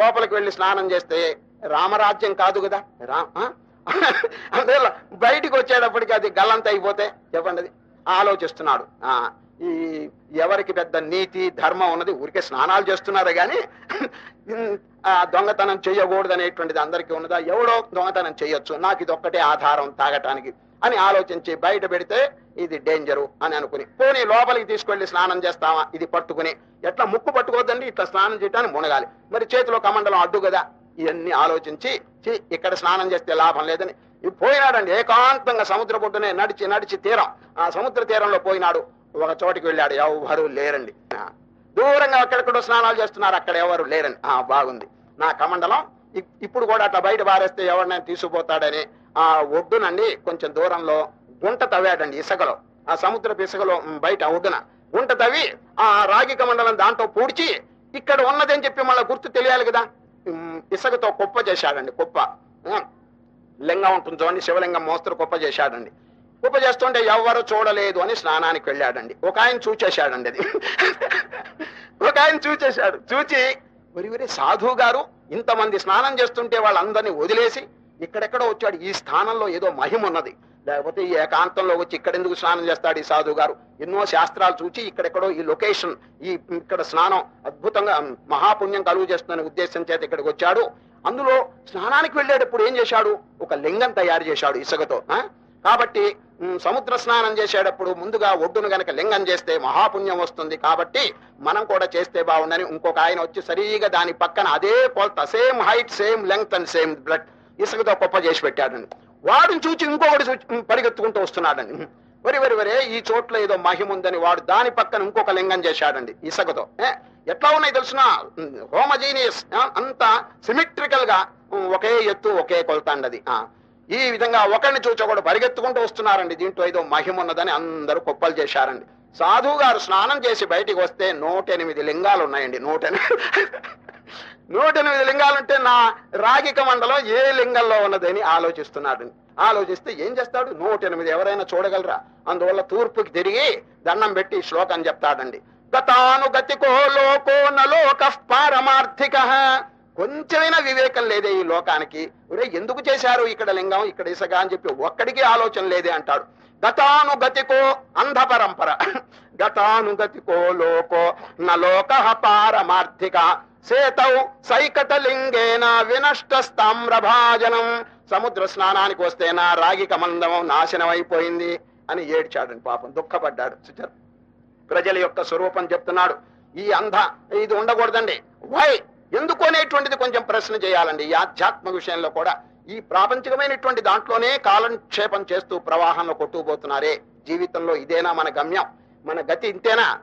లోపలికి వెళ్ళి స్నానం చేస్తే రామరాజ్యం కాదు కదా? రా అందువల్ల బయటికి వచ్చేటప్పటికి అది గల్లంత అయిపోతే చెప్పండి ఆలోచిస్తున్నాడు. ఆ ఈ ఎవరికి పెద్ద నీతి ధర్మం ఉన్నది ఊరికే స్నానాలు చేస్తున్నారు కానీ ఆ దొంగతనం చేయకూడదు అనేటువంటిది అందరికీ ఉన్నదా? ఎవడో దొంగతనం చేయొచ్చు. నాకు ఇది ఒక్కటే ఆధారం తాగటానికి అని ఆలోచించి బయట పెడితే ఇది డేంజరు అని అనుకుని పోనీ లోపలికి తీసుకెళ్ళి స్నానం చేస్తావా? ఇది పట్టుకుని. ఎట్లా ముక్కు పట్టుకోవద్దండి? ఇట్లా స్నానం చేయడానికి మునగాలి. మరి చేతిలో కమండలం అడ్డు కదా? ఇవన్నీ ఆలోచించి ఛీ, ఇక్కడ స్నానం చేస్తే లాభం లేదని పోయినాడండి ఏకాంతంగా సముద్ర పొట్టునే నడిచి నడిచి తీరం. ఆ సముద్ర తీరంలో పోయినాడు. ఒక చోటికి వెళ్ళాడు. ఎవరు లేరండి. ఆ, దూరంగా అక్కడెక్కడో స్నానాలు చేస్తున్నారు. అక్కడ ఎవరు లేరండి. ఆ బాగుంది. నా కమండలం ఇప్పుడు కూడా అట్లా బయట బారేస్తే ఎవరినైనా తీసుకుపోతాడని ఆ ఒడ్డునండి కొంచెం దూరంలో గుంట తవ్వాడండి ఇసుకలో. ఆ సముద్రపు ఇసుకలో బయట ఒడ్డున. గుంట తవ్వి ఆ రాగి కమండలం దాంట్లో పూడ్చి ఇక్కడ ఉన్నదని చెప్పి మళ్ళీ గుర్తు తెలియాలి కదా. ఇసుకతో కుప్ప చేశాడండి కుప్ప. లింగం ఉంటుంది చూడండి శివలింగం మోస్తరు కుప్ప చేశాడండి. కుప్ప చేస్తుంటే ఎవ్వరు చూడలేదు అని స్నానానికి వెళ్ళాడండి. ఒక ఆయన చూచేశాడండి అది. ఒక ఆయన చూచేశాడు. చూచి వరి వరి సాధువు గారు ఇంతమంది స్నానం చేస్తుంటే వాళ్ళందరినీ వదిలేసి ఇక్కడెక్కడో వచ్చాడు. ఈ స్థానంలో ఏదో మహిమ ఉన్నది. లేకపోతే ఈ ఏకాంతంలో వచ్చి ఇక్కడ ఎందుకు స్నానం చేస్తాడు ఈ సాధువు గారు? ఎన్నో శాస్త్రాలు చూచి ఇక్కడెక్కడో ఈ లొకేషన్ ఈ ఇక్కడ స్నానం అద్భుతంగా మహాపుణ్యం కలుగు చేస్తుందనే ఉద్దేశం చేత ఇక్కడికి వచ్చాడు. అందులో స్నానానికి వెళ్ళేటప్పుడు ఏం చేశాడు? ఒక లింగం తయారు చేశాడు ఇసుకతో కాబట్టి సముద్ర స్నానం చేసేటప్పుడు ముందుగా ఒడ్డును గనక లింగం చేస్తే మహాపుణ్యం వస్తుంది. కాబట్టి మనం కూడా చేస్తే బాగుందని ఇంకొక ఆయన వచ్చి సరిగా దాని పక్కన అదే కొలత same height same length and same blood ఇసుకతో కుప్ప చేసి పెట్టాడండి. వాడిని చూచి ఇంకొకటి పరిగెత్తుకుంటూ వస్తున్నాడండి. వరి వరి వరే ఈ చోట్ల ఏదో మహిమ ఉందని వాడు దాని పక్కన ఇంకొక లింగం చేశాడండి ఇసుకతో. ఎట్లా ఉన్నాయి తెలిసిన? హోమజీనియస్ అంత సిమెట్రికల్గా ఒకే ఎత్తు ఒకే కొలతాండది ఆ ఈ విధంగా ఒకరిని చూచి ఒకడు పరిగెత్తుకుంటూ వస్తున్నారండి. దీంట్లో ఏదో మహిమ ఉన్నదని అందరూ కుప్పలు చేశారండి. సాధువు గారు స్నానం చేసి బయటికి వస్తే నూట ఎనిమిది లింగాలు ఉన్నాయండి నూట ఎనిమిది నూట ఎనిమిది లింగాలుంటే నా రాగిక మండలం ఏ లింగంలో ఉన్నదని ఆలోచిస్తున్నాడు. ఆలోచిస్తే ఏం చేస్తాడు? నూట ఎనిమిది ఎవరైనా చూడగలరా? అందువల్ల తూర్పుకి తిరిగి దండం పెట్టి శ్లోకం చెప్తాడండి. గతానుగతికో లోకో నలోక పారమార్థిక. కొంచెమైనా వివేకం లేదే ఈ లోకానికి. ఒరే ఎందుకు చేశారు ఇక్కడ లింగం? ఇక్కడ ఇసగా అని చెప్పి ఒక్కడికి ఆలోచన లేదే అంటాడు. గతానుగతికో అంధ పరంపర గతానుగతికో లోకో నలోక పారమార్థిక. సేతౌ సైకటలింగేన వినష్టస్తామ్రభాజనం. సముద్ర స్నానానికి వస్తే నా రాగి కమందం నాశనం అయిపోయింది అని ఏడ్చాడండి పాపం దుఃఖపడ్డాడు చూచారు ప్రజల యొక్క స్వరూపం చెప్తున్నాడు ఈ అంధ ఇది ఉండకూడదండి. వై? ఎందుకు అనేటువంటిది కొంచెం ప్రశ్న చేయాలండి. ఈ ఆధ్యాత్మ విషయంలో కూడా ఈ ప్రాపంచికమైనటువంటి దాంట్లోనే కాలక్షేపం చేస్తూ ప్రవాహంలో కొట్టుకుపోతున్నారే. జీవితంలో ఇదేనా మన గమ్యం? మన గతి ఇంతేనా?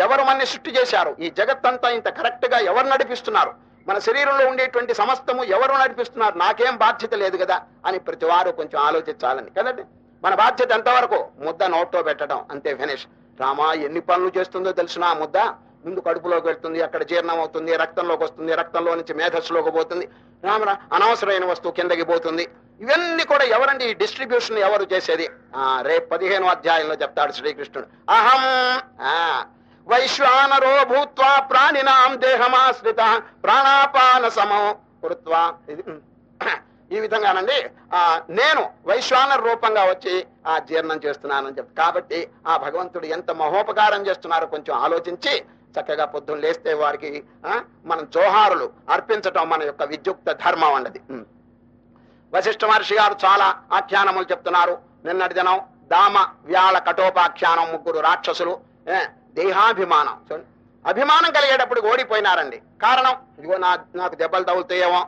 ఎవరు మనని సృష్టి చేశారు. ఈ జగత్తంతా ఇంత కరెక్ట్గా ఎవరు నడిపిస్తున్నారు? మన శరీరంలో ఉండేటువంటి సమస్తము ఎవరు నడిపిస్తున్నారు? నాకేం బాధ్యత లేదు కదా అని ప్రతి వారు కొంచెం ఆలోచించాలని. కదండి? మన బాధ్యత ఎంతవరకు? ముద్ద నోట్లో పెట్టడం. అంతే ఫినిష్. రామా ఎన్ని పనులు చేస్తుందో తెలిసిన ముద్ద? ముందు కడుపులోకి వెళ్తుంది అక్కడ జీర్ణం అవుతుంది రక్తంలోకి వస్తుంది రక్తంలో నుంచి మేధస్సులోకి పోతుంది రామరా అనవసరమైన వస్తువు కిందకి పోతుంది. ఇవన్నీ కూడా ఎవరండి? ఈ డిస్ట్రిబ్యూషన్ ఎవరు చేసేది? ఆ రేపు పదిహేను అధ్యాయంలో చెప్తాడు శ్రీకృష్ణుడు. అహం ఆ వైశ్వానరో భూత్వా ప్రాణినాం దేహమాశ్రిత ప్రాణాపాన సమం కృత్వా. ఇది ఈ విధంగానండి ఆ నేను వైశ్వానర రూపంగా వచ్చి ఆ జీర్ణం చేస్తున్నానని చెప్పి కాబట్టి ఆ భగవంతుడు ఎంత మహోపకారం చేస్తున్నారో కొంచెం ఆలోచించి చక్కగా పొద్దున్న లేస్తే వారికి మనం జోహారులు అర్పించటం మన యొక్క విద్యుక్త ధర్మం అన్నది. వశిష్ఠ మహర్షి గారు చాలా ఆఖ్యానములు చెప్తున్నారు. నిన్నటి దినం దామ వ్యాళ కఠోపాఖ్యానం ముగ్గురు రాక్షసులు దేహాభిమానం. చూడండి అభిమానం కలిగేటప్పుడు ఓడిపోయినారండి. కారణం ఇదిగో నా నాకు దెబ్బలు తగులుతాయేమో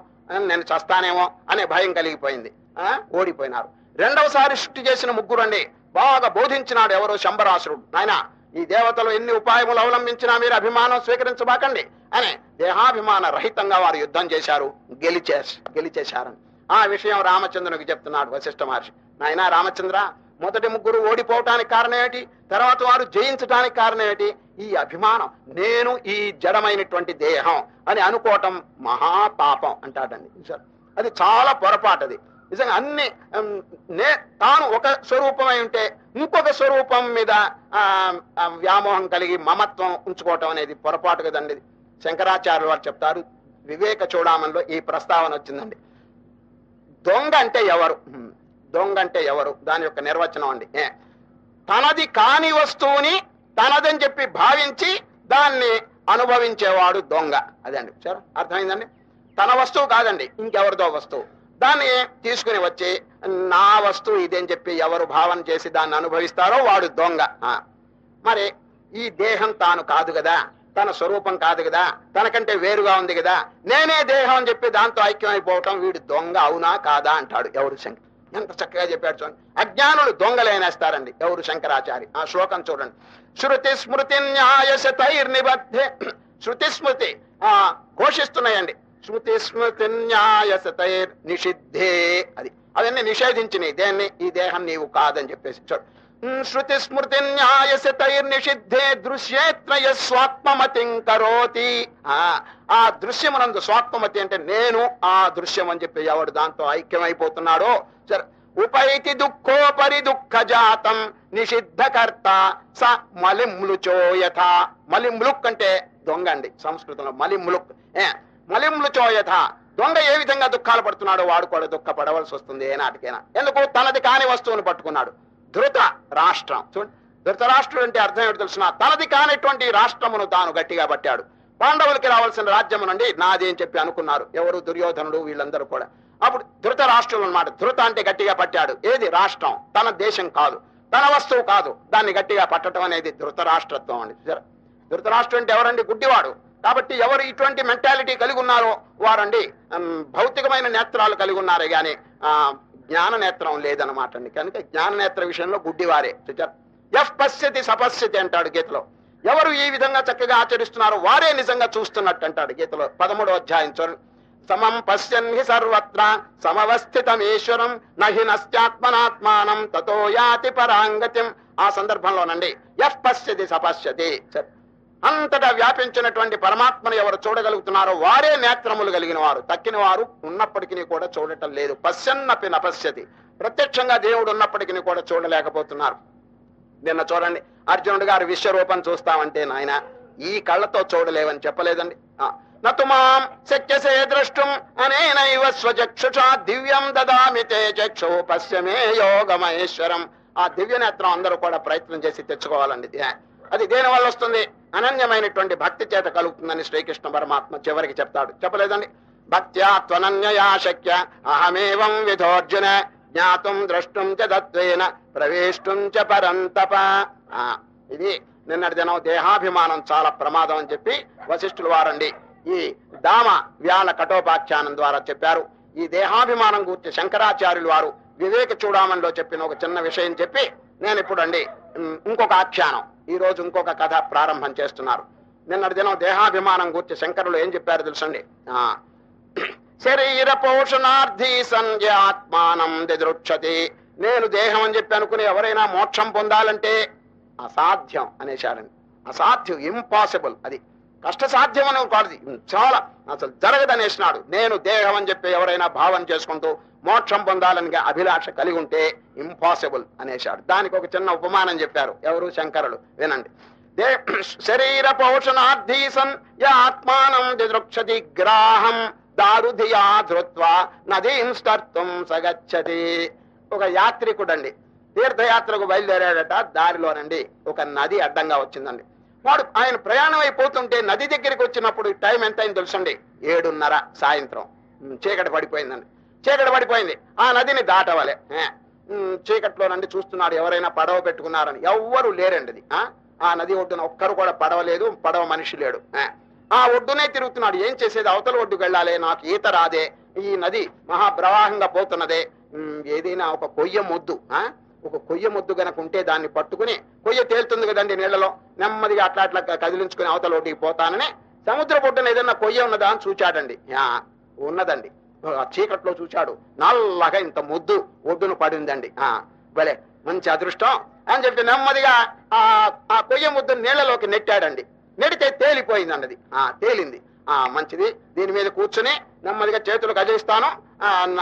నేను చస్తానేమో అనే భయం కలిగిపోయింది. ఆ, ఓడిపోయినారు. రెండవసారి సృష్టి చేసిన ముగ్గురు అండి బాగా బోధించినాడు ఎవరో శంబరాసురుడు నాయన ఈ దేవతలు ఎన్ని ఉపాయములు అవలంబించినా మీరు అభిమానం స్వీకరించబాకండి అని దేహాభిమాన రహితంగా వారు యుద్ధం చేశారు. గెలిచే గెలిచేశారని. ఆ విషయం రామచంద్రునికి చెప్తున్నాడు వశిష్ఠ మహర్షి. నాయన రామచంద్ర మొదటి ముగ్గురు ఓడిపోవటానికి కారణం ఏంటి తర్వాత వారు జయించడానికి కారణం ఏంటి ఈ అభిమానం నేను ఈ జడమైనటువంటి దేహం అని అనుకోవటం మహాపాపం అంటాడండి. చూశారా? అది చాలా పొరపాటు అది నిజంగా అన్ని నే తాను ఒక స్వరూపమై ఉంటే ఇంకొక స్వరూపం మీద వ్యామోహం కలిగి మమత్వం ఉంచుకోవటం అనేది పొరపాటు కదండి. ఇది. శంకరాచార్యులు వారు చెప్తారు వివేక చూడామణిలో ఈ ప్రస్తావన వచ్చిందండి. దొంగ అంటే ఎవరు? దొంగ అంటే ఎవరు? దాని యొక్క నిర్వచనం అండి. తనది కాని వస్తువుని తనదని చెప్పి భావించి దాన్ని అనుభవించేవాడు దొంగ. అదే అండి. సరే అర్థమైందండి? తన వస్తువు కాదండి ఇంకెవరిదో వస్తువు. దాన్ని తీసుకుని వచ్చి నా వస్తువు ఇదని చెప్పి ఎవరు భావన చేసి దాన్ని అనుభవిస్తారో వాడు దొంగ. ఆ. మరి ఈ దేహం తాను కాదు కదా తన స్వరూపం కాదు కదా తనకంటే వేరుగా ఉంది కదా నేనే దేహం అని చెప్పి దాంతో ఐక్యం అయిపోవటం వీడు దొంగ అవునా కాదా అంటాడు ఎవరు శంకర్ ఎంత చక్కగా చెప్పాడు చూడండి. అజ్ఞానులు దొంగలేనేస్తారండి ఎవరు శంకరాచారి ఆ శ్లోకం చూడండి. శృతి స్మృతి న్యాయశతైర్నిబద్ధే. శృతి స్మృతి ఆ ఘోషిస్తున్నాయండి. శృతి స్మృతి న్యాయశతైర్ నిషిద్ధే అది అవన్నీ నిషేధించినాయి. దేన్ని? ఈ దేహం నీవు కాదని చెప్పేసి. చూడు శృతి స్మృతి న్యాయశతైర్ నిషిద్ధే దృశ్యేత్రయ స్వాత్మమతిం కరోతి. ఆ ఆ దృశ్యమునందు స్వాత్మమతి అంటే నేను ఆ దృశ్యం అని చెప్పి ఎవడు దాంతో ఐక్యమైపోతున్నాడో? సరే ఉపైతి దుఃఖోపరి దుఃఖ జాతం నిషిద్ధకర్త స మలిమ్లుచో యథ. మలిమ్లుక్ అంటే దొంగండి సంస్కృతంలో. మలిమ్లుక్. మలింలు చోయథ. దొంగ ఏ విధంగా దుఃఖాలు పడుతున్నాడో వాడు కూడా దుఃఖపడవలసి వస్తుంది ఏ నాటికైనా ఎందుకు? తనది కాని వస్తువును పట్టుకున్నాడు. ధృత రాష్ట్రం. చూడండి ధృతరాష్ట్రుడు అంటే అర్థం ఏమిటి తెలిసిన? తనది కానిటువంటి రాష్ట్రమును తాను గట్టిగా పట్టాడు. పాండవులకి రావాల్సిన రాజ్యం నుండి నాది అని చెప్పి అనుకున్నారు. ఎవరు? దుర్యోధనుడు వీళ్ళందరూ కూడా. అప్పుడు ధృత రాష్ట్రులు అనమాట ధృత అంటే గట్టిగా పట్టాడు. ఏది? రాష్ట్రం. తన దేశం కాదు. తన వస్తువు కాదు. దాన్ని గట్టిగా పట్టడం అనేది ధృతరాష్ట్రత్వం అండి ధృతరాష్ట్రం అంటే ఎవరండి? గుడ్డివాడు. కాబట్టి ఎవరు ఇటువంటి మెంటాలిటీ కలిగి ఉన్నారో వారండి. భౌతికమైన నేత్రాలు కలిగి ఉన్నారే గాని ఆ, జ్ఞాన నేత్రం లేదన్నమాట అండి. కనుక జ్ఞాన నేత్ర విషయంలో గుడ్డివారే. చూచారు ఎఫ్ పశ్యతి సపశ్యతి అంటాడు గీతలో. ఎవరు ఈ విధంగా చక్కగా ఆచరిస్తున్నారో వారే నిజంగా చూస్తున్నట్టు అంటాడు గీతలో. పదమూడో అధ్యాయం చూడండి సమం పశ్యన్ హి సర్వత్ర సమవస్థితమేశ్వరం నహి నశ్చాత్మనాత్మానం తతో యాతి పరాంగత్యం ఆ సందర్భంలోనండి ఎఫ్ పశ్యతి సపశ్యతి. అంతటా వ్యాపించినటువంటి పరమాత్మను ఎవరు చూడగలుగుతున్నారో వారే నేత్రములు కలిగిన వారు తక్కిన వారు ఉన్నప్పటికీ కూడా చూడటం లేదు. పశ్చన్నపి నపశ్యతి. ప్రత్యక్షంగా దేవుడు ఉన్నప్పటికీ కూడా చూడలేకపోతున్నారు. నిన్న చూడండి అర్జునుడు గారు విశ్వరూపం చూస్తామంటే నాయన ఈ కళ్ళతో చూడలేవని చెప్పలేదండి. నతుమాం శక్యసే ద్రష్టం అనేనైవ స్వచక్షుషా దివ్యం దదామి తే చక్షు పశ్యమే యోగమహేశ్వరం. ఆ దివ్య నేత్రం అందరూ కూడా ప్రయత్నం చేసి తెచ్చుకోవాలండి. అది దేని వల్ల వస్తుంది? అనన్యమైనటువంటి భక్తి చేత కలుగుతుందని శ్రీకృష్ణ పరమాత్మ చివరికి చెప్తాడు. చెప్పలేదండి? భక్త్యా త్వనన్యయా శక్య అహమేవం విధోర్జున జ్ఞాతుం ద్రష్టం చ తత్వేన ప్రవేష్టం చ పరంతప. ఇది నిన్నటి దినం దేహాభిమానం చాలా ప్రమాదం అని చెప్పి వశిష్ఠులు వారండి ఈ దామ వ్యాల కఠోపాఖ్యానం ద్వారా చెప్పారు. ఈ దేహాభిమానం గురించి శంకరాచార్యులు వారు వివేక చూడామణిలో చెప్పిన ఒక చిన్న విషయం చెప్పి నేను ఇప్పుడు అండి ఇంకొక ఆఖ్యానం. ఈ రోజు ఇంకొక కథ ప్రారంభం చేస్తున్నారు. నిన్నటి దినం దేహాభిమానం గురించి శంకరులు ఏం చెప్పారు తెలుసండి? ఆ శరీర పోషణార్థి సంధ్యాత్మానం దిదృక్షతి నేను దేహం అని చెప్పి అనుకుని ఎవరైనా మోక్షం పొందాలంటే అసాధ్యం అనేశారండి. అసాధ్యం ఇంపాసిబుల్ అది. కష్టసాధ్యం అని కాదు చాలా అసలు జరగదనేసినాడు. నేను దేహం అని చెప్పి ఎవరైనా భావన చేసుకుంటూ మోక్షం పొందాలనిగా అభిలాష కలిగి ఉంటే ఇంపాసిబుల్ అనేశాడు. దానికి ఒక చిన్న ఉపమానం చెప్పారు. ఎవరు? శంకరులు. వినండి. దే శరీర పోషణార్థీసన్ ఆత్మానం దిదృక్షతి గ్రాహం దారుధియా ధృత్వా నదీం స్టర్తం సగచ్చతి. ఒక యాత్రికుడండి. తీర్థయాత్రకు బయలుదేరాడట. దారిలోనండి ఒక నది అడ్డంగా వచ్చిందండి. వాడు ఆయన ప్రయాణం అయిపోతుంటే నది దగ్గరికి వచ్చినప్పుడు టైం ఎంత అయింది తెలుసండి? ఏడున్నర సాయంత్రం. చీకటి పడిపోయిందండి. చీకటి పడిపోయింది. ఆ నదిని దాటవలే. చీకట్లోనండి చూస్తున్నాడు ఎవరైనా పడవ పెట్టుకున్నారని. ఎవ్వరు లేరండి ఆ? ఆ నది ఒడ్డున ఒక్కరు కూడా పడవలేదు పడవ మనిషి లేడు. ఆ ఒడ్డునే తిరుగుతున్నాడు. ఏం చేసేది? అవతల ఒడ్డుకు వెళ్ళాలి. నాకు ఈత రాదే. ఈ నది మహాప్రవాహంగా పోతున్నదే. ఏదైనా ఒక కొయ్య మొద్దు. ఆ? ఒక కొయ్య ముద్దు గనక ఉంటే దాన్ని పట్టుకుని కొయ్య తేలుతుంది కదండి నీళ్ళలో నెమ్మదిగా అట్లా అట్లా కదిలించుకుని అవతల ఒడ్డుకి పోతానని సముద్ర పొట్టున ఏదన్నా కొయ్య ఉన్నదా అని చూచాడండి. ఉన్నదండి. చీకట్లో చూచాడు నల్లగా ఇంత ముద్దు ఒడ్డును పడిందండి. ఆ భలే మంచి అదృష్టం అని చెప్పి నెమ్మదిగా ఆ ఆ కొయ్య ముద్దు నీళ్ళలోకి నెట్టాడండి. నెడితే తేలిపోయింది అన్నది ఆ తేలింది. ఆ మంచిది. దీని మీద కూర్చుని నెమ్మదిగా చేతులు కదిలిస్తాను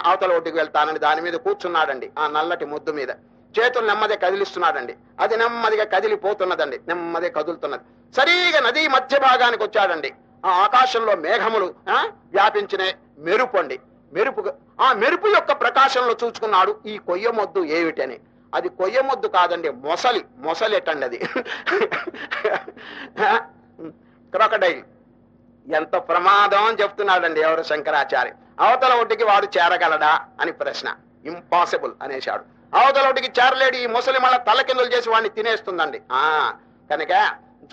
అవతల ఒడ్డుకు వెళ్తానని దాని మీద కూర్చున్నాడండి. ఆ నల్లటి ముద్దు మీద. చేతులు నెమ్మదిగా కదిలిస్తున్నాడండి. అది నెమ్మదిగా కదిలిపోతున్నదండి. నెమ్మదిగా కదులుతున్నది. సరిగా నది మధ్య భాగానికి వచ్చాడండి. ఆ ఆకాశంలో మేఘములు వ్యాపించిన మెరుపు అండి. మెరుపు ఆ మెరుపు యొక్క ప్రకాశంలో చూచుకున్నాడు. ఈ కొయ్య మొద్దు ఏమిటని? అది కొయ్య మొద్దు కాదండి మొసలి. మొసలి ఎట్టండి అది. క్రొకడైల్. ఎంత ప్రమాదం అని చెప్తున్నాడండి ఎవరు శంకరాచార్య. అవతల ఒడ్డుకి వాడు చేరగలడా అని ప్రశ్న. ఇంపాసిబుల్ అనేశాడు. అవతల ఒడ్డుకి చేరలేడు ఈ ముసలి మళ్ళీ తల కిందలు చేసి వాడిని తినేస్తుందండి. ఆ కనుక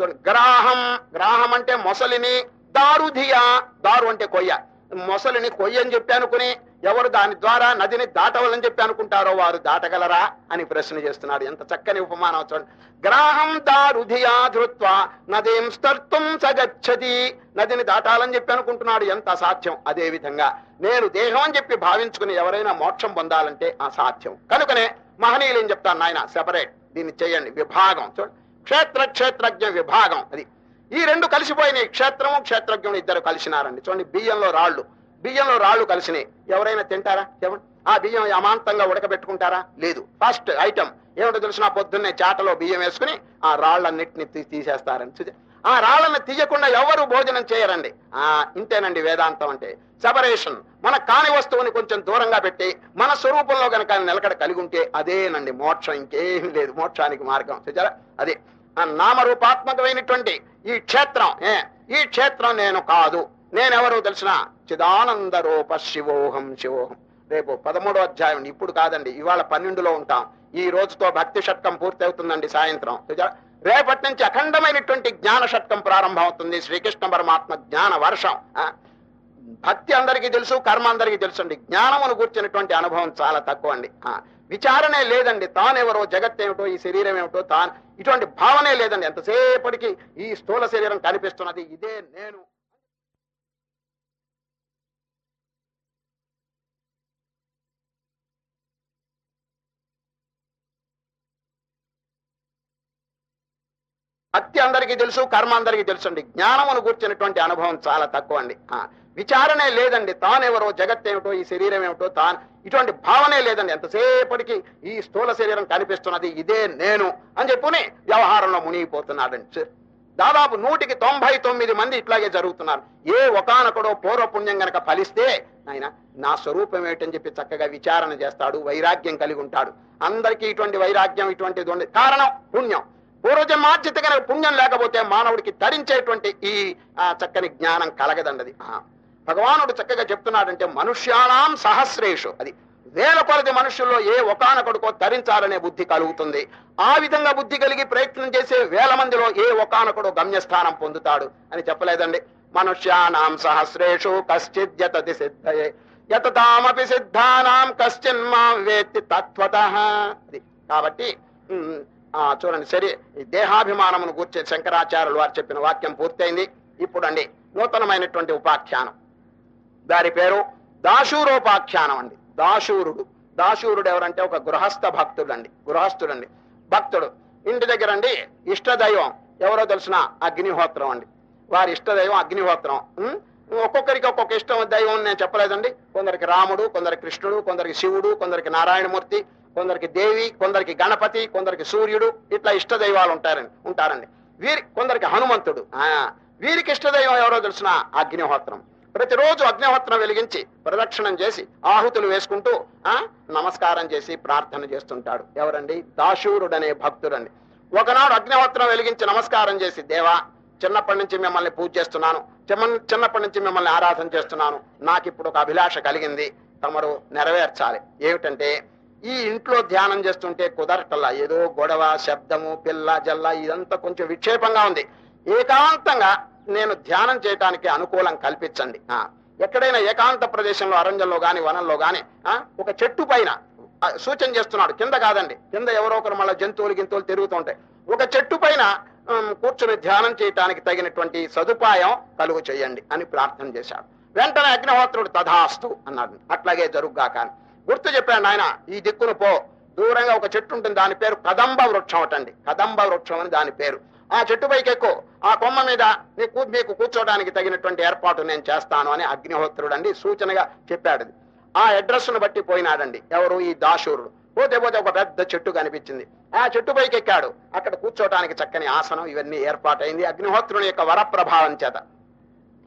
చూడండి గ్రాహం. గ్రాహం అంటే మొసలిని దారుధియా. దారు అంటే కొయ్య. మొసలిని కొయ్యని చెప్పి అనుకుని ఎవరు దాని ద్వారా నదిని దాటవాలని చెప్పి అనుకుంటారో వారు దాటగలరా అని ప్రశ్న చేస్తున్నాడు. ఎంత చక్కని ఉపమానం చూడండి. గ్రాహం దారుధియా ధృత్వ నదీం స్తర్తుం సగచ్చది నదిని దాటాలని చెప్పి అనుకుంటున్నాడు. ఎంత అసాధ్యం? అదే విధంగా నేను దేహం అని చెప్పి భావించుకుని ఎవరైనా మోక్షం పొందాలంటే అసాధ్యం. కనుకనే మహనీయులు ఏం చెప్తాను నాయన సెపరేట్ దీన్ని చేయండి. విభాగం. చూడండి. క్షేత్ర క్షేత్రజ్ఞ విభాగం అది. ఈ రెండు కలిసిపోయినాయి. క్షేత్రము క్షేత్రజ్ఞుడు ఇద్దరు కలిసినారండి. చూడండి బియ్యంలో రాళ్ళు. బియ్యంలో రాళ్ళు కలిసినాయి. ఎవరైనా తింటారా? చెప్పండి ఆ బియ్యం అమాంతంగా ఉడకబెట్టుకుంటారా? లేదు. ఫస్ట్ ఐటమ్ ఏమిటో తెలిసిన పొద్దున్నే చాటలో బియ్యం వేసుకుని ఆ రాళ్ళన్నిటిని తీసేస్తారని చూసి ఆ రాళ్ళని తీయకుండా ఎవరు భోజనం చేయరండి? ఆ ఇంతేనండి వేదాంతం అంటే. సెపరేషన్ మన కాని వస్తువుని కొంచెం దూరంగా పెట్టి మన స్వరూపంలో గనక నిలకడ కలిగి ఉంటే అదేనండి మోక్షం. ఇంకేమీ లేదు. మోక్షానికి మార్గం. చూచారా అదే. నామరూపాత్మకమైనటువంటి ఈ క్షేత్రం ఏ ఈ క్షేత్రం నేను కాదు. నేనెవరు తెలిసిన చిదానంద రూప శివోహం శివోహం. రేపు పదమూడో అధ్యాయం ఇప్పుడు కాదండి ఇవాళ పన్నెండులో ఉంటాం. ఈ రోజుతో భక్తి షట్కం పూర్తి అవుతుందండి సాయంత్రం రేపటి నుంచి అఖండమైనటువంటి జ్ఞాన షట్కం ప్రారంభం అవుతుంది శ్రీకృష్ణ పరమాత్మ జ్ఞాన వర్షం. భక్తి అందరికీ తెలుసు కర్మ అందరికీ తెలుసు అండి. జ్ఞానమును కూర్చున్నటువంటి అనుభవం చాలా తక్కువ అండి విచారణే లేదండి. తానెవరో జగత్ ఏమిటో ఈ శరీరం ఏమిటో తాను ఇటువంటి భావనే లేదండి. ఎంతసేపటికి ఈ స్థూల శరీరం కనిపిస్తున్నది? ఇదే నేను. భక్తి అందరికీ తెలుసు కర్మ అందరికీ తెలుసు అండి జ్ఞానమును కూర్చున్నటువంటి అనుభవం చాలా తక్కువ అండి విచారణే లేదండి. తానెవరో జగత్ ఏమిటో ఈ శరీరం ఏమిటో తాను ఇటువంటి భావనే లేదండి. ఎంతసేపటికి ఈ స్థూల శరీరం కనిపిస్తున్నది ఇదే నేను అని చెప్పుకుని వ్యవహారంలో మునిగిపోతున్నాడండి దాదాపు నూటికి తొంభై తొమ్మిది మంది ఇట్లాగే జరుగుతున్నారు. ఏ ఒకనొకడో పూర్వపుణ్యం గనక ఫలిస్తే ఆయన నా స్వరూపం ఏమిటని చెప్పి చక్కగా విచారణ చేస్తాడు వైరాగ్యం కలిగి ఉంటాడు. అందరికీ ఇటువంటి వైరాగ్యం ఇటువంటిది ఉండదు. కారణం పుణ్యం. పూర్వజన్మార్జిత కనుక పుణ్యం లేకపోతే మానవుడికి తరించేటువంటి ఈ ఆ, చక్కని జ్ఞానం కలగదండది. ఆ, భగవానుడు చక్కగా చెప్తున్నాడంటే మనుష్యానాం సహస్రేషు. అది వేల కొలది మనుషుల్లో ఏ ఒకనొకడుకో ధరించాలనే బుద్ధి కలుగుతుంది. ఆ విధంగా బుద్ధి కలిగి ప్రయత్నం చేసే వేల మందిలో ఏ ఒకనొకడు గమ్యస్థానం పొందుతాడు అని చెప్పలేదండి. మనుష్యానాం సహస్రేషు కశ్చిత్ యతతి సిద్ధయే. యతతామపి సిద్ధానాం కశ్చిన్ మాం వేత్తి తత్వత. అది కాబట్టి ఆ, చూడండి సరే దేహాభిమానమును గూర్చే శంకరాచార్యులు వారు చెప్పిన వాక్యం పూర్తయింది. ఇప్పుడండి నూతనమైనటువంటి ఉపాఖ్యానం. దాని పేరు దాశూరోపాఖ్యానం అండి. దాశూరుడు. దాశూరుడు ఎవరంటే ఒక గృహస్థ భక్తుడు అండి గృహస్థుడండి. భక్తుడు. ఇంటి దగ్గర అండి ఇష్టదైవం. ఎవరో తెలిసిన అగ్నిహోత్రం అండి. వారి ఇష్టదైవం అగ్నిహోత్రం. ఒక్కొక్కరికి ఒక్కొక్క ఇష్టం దైవం నేను చెప్పలేదండి. కొందరికి రాముడు కొందరికి కృష్ణుడు కొందరికి శివుడు కొందరికి నారాయణమూర్తి కొందరికి దేవి కొందరికి గణపతి కొందరికి సూర్యుడు ఇట్లా ఇష్ట దైవాలు ఉంటారండి ఉంటారండి. వీరి కొందరికి హనుమంతుడు. ఆ వీరికి ఇష్టదైవం ఎవరో తెలిసిన అగ్నిహోత్రం. ప్రతిరోజు అగ్నిహోత్రం వెలిగించి ప్రదక్షిణం చేసి ఆహుతులు వేసుకుంటూ ఆ నమస్కారం చేసి ప్రార్థన చేస్తుంటాడు. ఎవరండి? దాశూరుడనే భక్తుడండి ఒకనాడు అగ్నిహోత్రం వెలిగించి నమస్కారం చేసి దేవా చిన్నప్పటి నుంచి మిమ్మల్ని పూజ చేస్తున్నాను. చిన్నప్పటి నుంచి మిమ్మల్ని ఆరాధన చేస్తున్నాను. నాకు ఇప్పుడు ఒక అభిలాష కలిగింది. తమరు నెరవేర్చాలి. ఏమిటంటే ఈ ఇంట్లో ధ్యానం చేస్తుంటే కుదరటల్లా ఏదో గొడవ శబ్దము పిల్ల జల్ల ఇదంతా కొంచెం విక్షేపంగా ఉంది. ఏకాంతంగా నేను ధ్యానం చేయటానికి అనుకూలం కల్పించండి. ఆ, ఎక్కడైనా ఏకాంత ప్రదేశంలో అరణ్యంలో గాని వనంలో గాని ఒక చెట్టు పైన సూచన చేస్తున్నాడు. కింద కాదండి కింద ఎవరో ఒకరు మళ్ళీ జంతువులు గింతువులు తిరుగుతుంటాయి ఒక చెట్టు పైన కూర్చుని ధ్యానం చేయటానికి తగినటువంటి సదుపాయం కలుగు చేయండి అని ప్రార్థన చేశాడు. వెంటనే అగ్నిహోత్రుడు తథాస్తు అన్నాడు. అట్లాగే జరుగుగా కానీ గుర్తు చెప్పాడు ఆయన ఈ దిక్కును పో. దూరంగా ఒక చెట్టు ఉంటుంది దాని పేరు కదంబ వృక్షం అటండి. కదంబ వృక్షం అని దాని పేరు. ఆ చెట్టు పైకి ఎక్కువ ఆ కొమ్మ మీద నీకు మీకు కూర్చోడానికి తగినటువంటి ఏర్పాటు నేను చేస్తాను అని అగ్నిహోత్రుడు అండి సూచనగా చెప్పాడు. ఆ అడ్రస్ను బట్టి పోయినాడండి. ఎవరు? ఈ దాశూరుడు. పోతే పోతే ఒక పెద్ద చెట్టు కనిపించింది. ఆ చెట్టు పైకి ఎక్కాడు అక్కడ కూర్చోటానికి చక్కని ఆసనం ఇవన్నీ ఏర్పాటైంది అగ్నిహోత్రుని యొక్క వరప్రభావం చేత.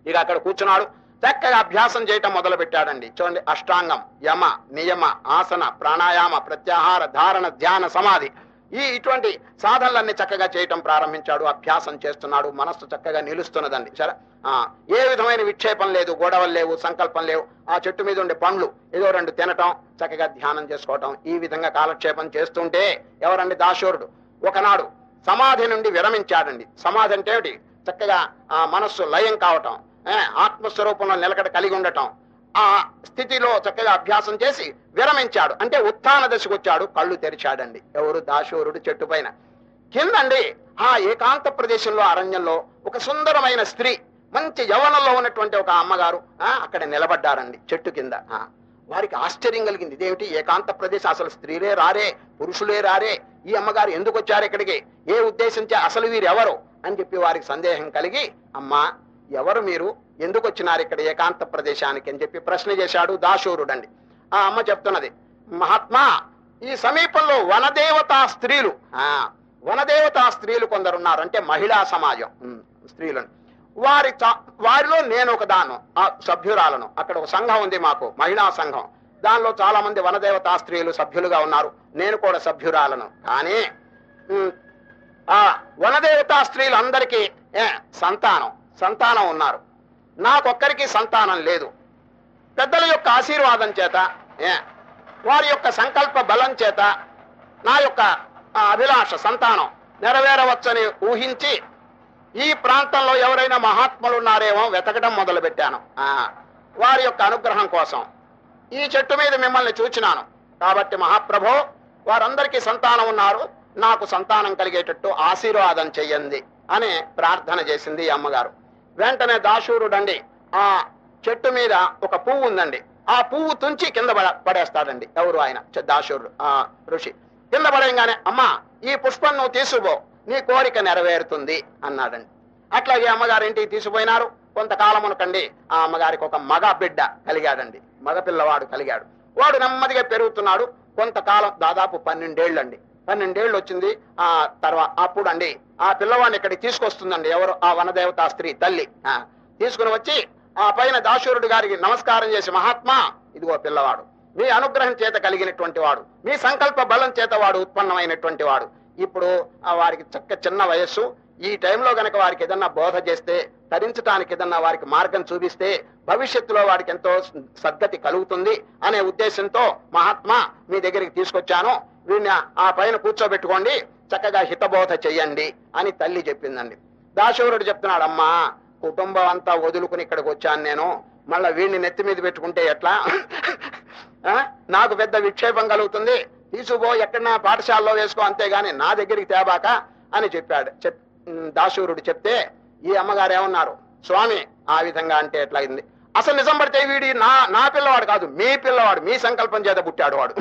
ఇక అక్కడ కూర్చున్నాడు. చక్కగా అభ్యాసం చేయటం మొదలు పెట్టాడండి చూడండి అష్టాంగం యమ నియమ ఆసన ప్రాణాయామ ప్రత్యాహార ధారణ ధ్యాన సమాధి. ఈ ఇటువంటి సాధనలన్నీ చక్కగా చేయటం ప్రారంభించాడు అభ్యాసం చేస్తున్నాడు మనస్సు చక్కగా నిలుస్తున్నదండి. సరే? ఆ, ఏ విధమైన విక్షేపం లేదు గొడవలు లేవు సంకల్పం లేవు. ఆ చెట్టు మీద ఉండే పండ్లు ఏదో రెండు తినటం చక్కగా ధ్యానం చేసుకోవటం ఈ విధంగా కాలక్షేపం చేస్తుంటే ఎవరండి దాశూరుడు? ఒకనాడు సమాధి నుండి విరమించాడండి. సమాధి అంటే చక్కగా ఆ మనస్సు లయం కావటం ఆత్మస్వరూపంలో నిలకడ కలిగి ఉండటం. ఆ స్థితిలో చక్కగా అభ్యాసం చేసి విరమించాడు. అంటే ఉత్థాన దశకు వచ్చాడు కళ్ళు తెరిచాడండి. ఎవరు? దాశూరుడు చెట్టు పైన. కిందండి ఆ ఏకాంత ప్రదేశంలో అరణ్యంలో ఒక సుందరమైన స్త్రీ మంచి యవనంలో ఉన్నటువంటి ఒక అమ్మగారు ఆ, అక్కడ నిలబడ్డారండి చెట్టు కింద. ఆ, వారికి ఆశ్చర్యం కలిగింది. ఇదేమిటి? ఏకాంత ప్రదేశం. అసలు స్త్రీలే రారే పురుషులే రారే. ఈ అమ్మగారు ఎందుకు వచ్చారు ఇక్కడికి? ఏ ఉద్దేశించే? అసలు వీరెవరు? అని చెప్పి వారికి సందేహం కలిగి అమ్మా ఎవరు మీరు? ఎందుకు వచ్చినారు ఇక్కడ ఏకాంత ప్రదేశానికి అని చెప్పి ప్రశ్న చేశాడు దాశూరుడండి. ఆ అమ్మ చెప్తున్నది మహాత్మా ఈ సమీపంలో వనదేవతా స్త్రీలు ఆ వనదేవతా స్త్రీలు కొందరున్నారు అంటే మహిళా సమాజం. స్త్రీలను. వారి చా- వారిలో నేను ఒక దాను ఆ సభ్యురాలను. అక్కడ ఒక సంఘం ఉంది మాకు మహిళా సంఘం. దానిలో చాలా మంది వనదేవతా స్త్రీలు సభ్యులుగా ఉన్నారు. నేను కూడా సభ్యురాలను. కానీ ఆ వనదేవతా స్త్రీలందరికీ ఏ, సంతానం. సంతానం ఉన్నారు. నాకొక్కరికి సంతానం లేదు. పెద్దల యొక్క ఆశీర్వాదం చేత ఏ, వారి యొక్క సంకల్ప బలం చేత నా యొక్క అభిలాష సంతానం నెరవేరవచ్చని ఊహించి ఈ ప్రాంతంలో ఎవరైనా మహాత్ములు ఉన్నారేమో వెతకడం మొదలుపెట్టాను. వారి యొక్క అనుగ్రహం కోసం. ఈ చెట్టు మీద మిమ్మల్ని చూచినాను. కాబట్టి మహాప్రభో వారందరికీ సంతానం ఉన్నారు. నాకు సంతానం కలిగేటట్టు ఆశీర్వాదం చెయ్యండి అని ప్రార్థన చేసింది అమ్మగారు. వెంటనే దాశూరుడండి ఆ చెట్టు మీద ఒక పువ్వు ఉందండి. ఆ పువ్వు తుంచి కింద పడ- పడేస్తాడండి. ఎవరు ఆయన? దాశూరుడు ఆ ఋషి. కింద పడేయంగానే అమ్మా ఈ పుష్పం నువ్వు తీసుకుపో. నీ కోరిక నెరవేరుతుంది అన్నాడండి. అట్లాగే అమ్మగారు ఇంటికి తీసుకుపోయినారు. కొంతకాలమునకండి ఆ అమ్మగారికి ఒక మగ బిడ్డ కలిగాడండి. మగ పిల్లవాడు కలిగాడు. వాడు నెమ్మదిగా పెరుగుతున్నాడు. కొంతకాలం దాదాపు పన్నెండేళ్ళండి. పన్నెండేళ్ళు వచ్చింది. ఆ తర్వాత అప్పుడు అండి ఆ పిల్లవాడిని ఇక్కడికి తీసుకొస్తుందండి. ఎవరు? ఆ వనదేవతా స్త్రీ తల్లి. తీసుకుని వచ్చి ఆ పైన దాశూరుడు గారికి నమస్కారం చేసి మహాత్మా ఇదిగో పిల్లవాడు మీ అనుగ్రహం చేత కలిగినటువంటి వాడు మీ సంకల్ప బలం చేత వాడు ఉత్పన్నమైనటువంటి వాడు. ఇప్పుడు ఆ వారికి చక్క చిన్న వయస్సు. ఈ టైంలో గనక వారికి ఏదన్నా బోధ చేస్తే తరించడానికి ఏదన్నా వారికి మార్గం చూపిస్తే భవిష్యత్తులో వారికి ఎంతో సద్గతి కలుగుతుంది అనే ఉద్దేశంతో మహాత్మా మీ దగ్గరికి తీసుకొచ్చాను. వీడిని ఆ పైన కూర్చోబెట్టుకోండి చక్కగా హితబోధ చెయ్యండి అని తల్లి చెప్పిందండి. దాశూరుడు చెప్తున్నాడు అమ్మా కుటుంబం అంతా వదులుకుని ఇక్కడికి వచ్చాను నేను. మళ్ళా వీడిని నెత్తి మీద పెట్టుకుంటే ఎట్లా? ఆ? నాకు పెద్ద విక్షేపం కలుగుతుంది. తీసుకుపో ఎక్కడన్నా పాఠశాలలో వేసుకో అంతేగాని నా దగ్గరికి తేబాక అని చెప్పాడు. చెప్ దాశూరుడు చెప్తే ఈ అమ్మగారు ఏమన్నారు? స్వామి ఆ విధంగా అంటే ఎట్లా అయింది? అసలు నిజం పడితే వీడి నా నా పిల్లవాడు కాదు మీ పిల్లవాడు మీ సంకల్పం చేత పుట్టాడు వాడు.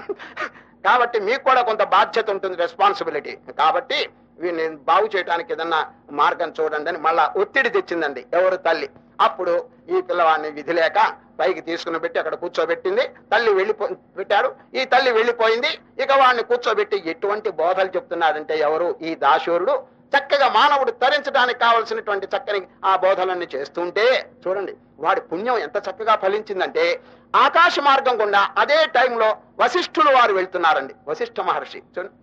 కాబట్టి మీకు కూడా కొంత బాధ్యత ఉంటుంది రెస్పాన్సిబిలిటీ కాబట్టి వీడిని బాగు చేయడానికి ఏదన్నా మార్గం చూడండి అని మళ్ళా ఒత్తిడి తెచ్చిందండి ఎవరు తల్లి. అప్పుడు ఈ పిల్లవాడిని విధి లేక పైకి తీసుకుని పెట్టి అక్కడ కూర్చోబెట్టింది. తల్లి వెళ్ళిపో పెట్టారు. ఈ తల్లి వెళ్ళిపోయింది. ఇక వాడిని కూర్చోబెట్టి ఎటువంటి బోధలు చెప్తున్నాడంటే ఎవరు? ఈ దాశూరుడు. చక్కగా మానవుడు తరించడానికి కావలసినటువంటి చక్కని ఆ బోధలన్నీ చేస్తుంటే చూడండి వాడి పుణ్యం ఎంత చక్కగా ఫలించిందంటే ఆకాశ మార్గం గుండా అదే టైంలో వశిష్ఠులు వారు వెళ్తున్నారండి. వశిష్ఠ మహర్షి. చూడండి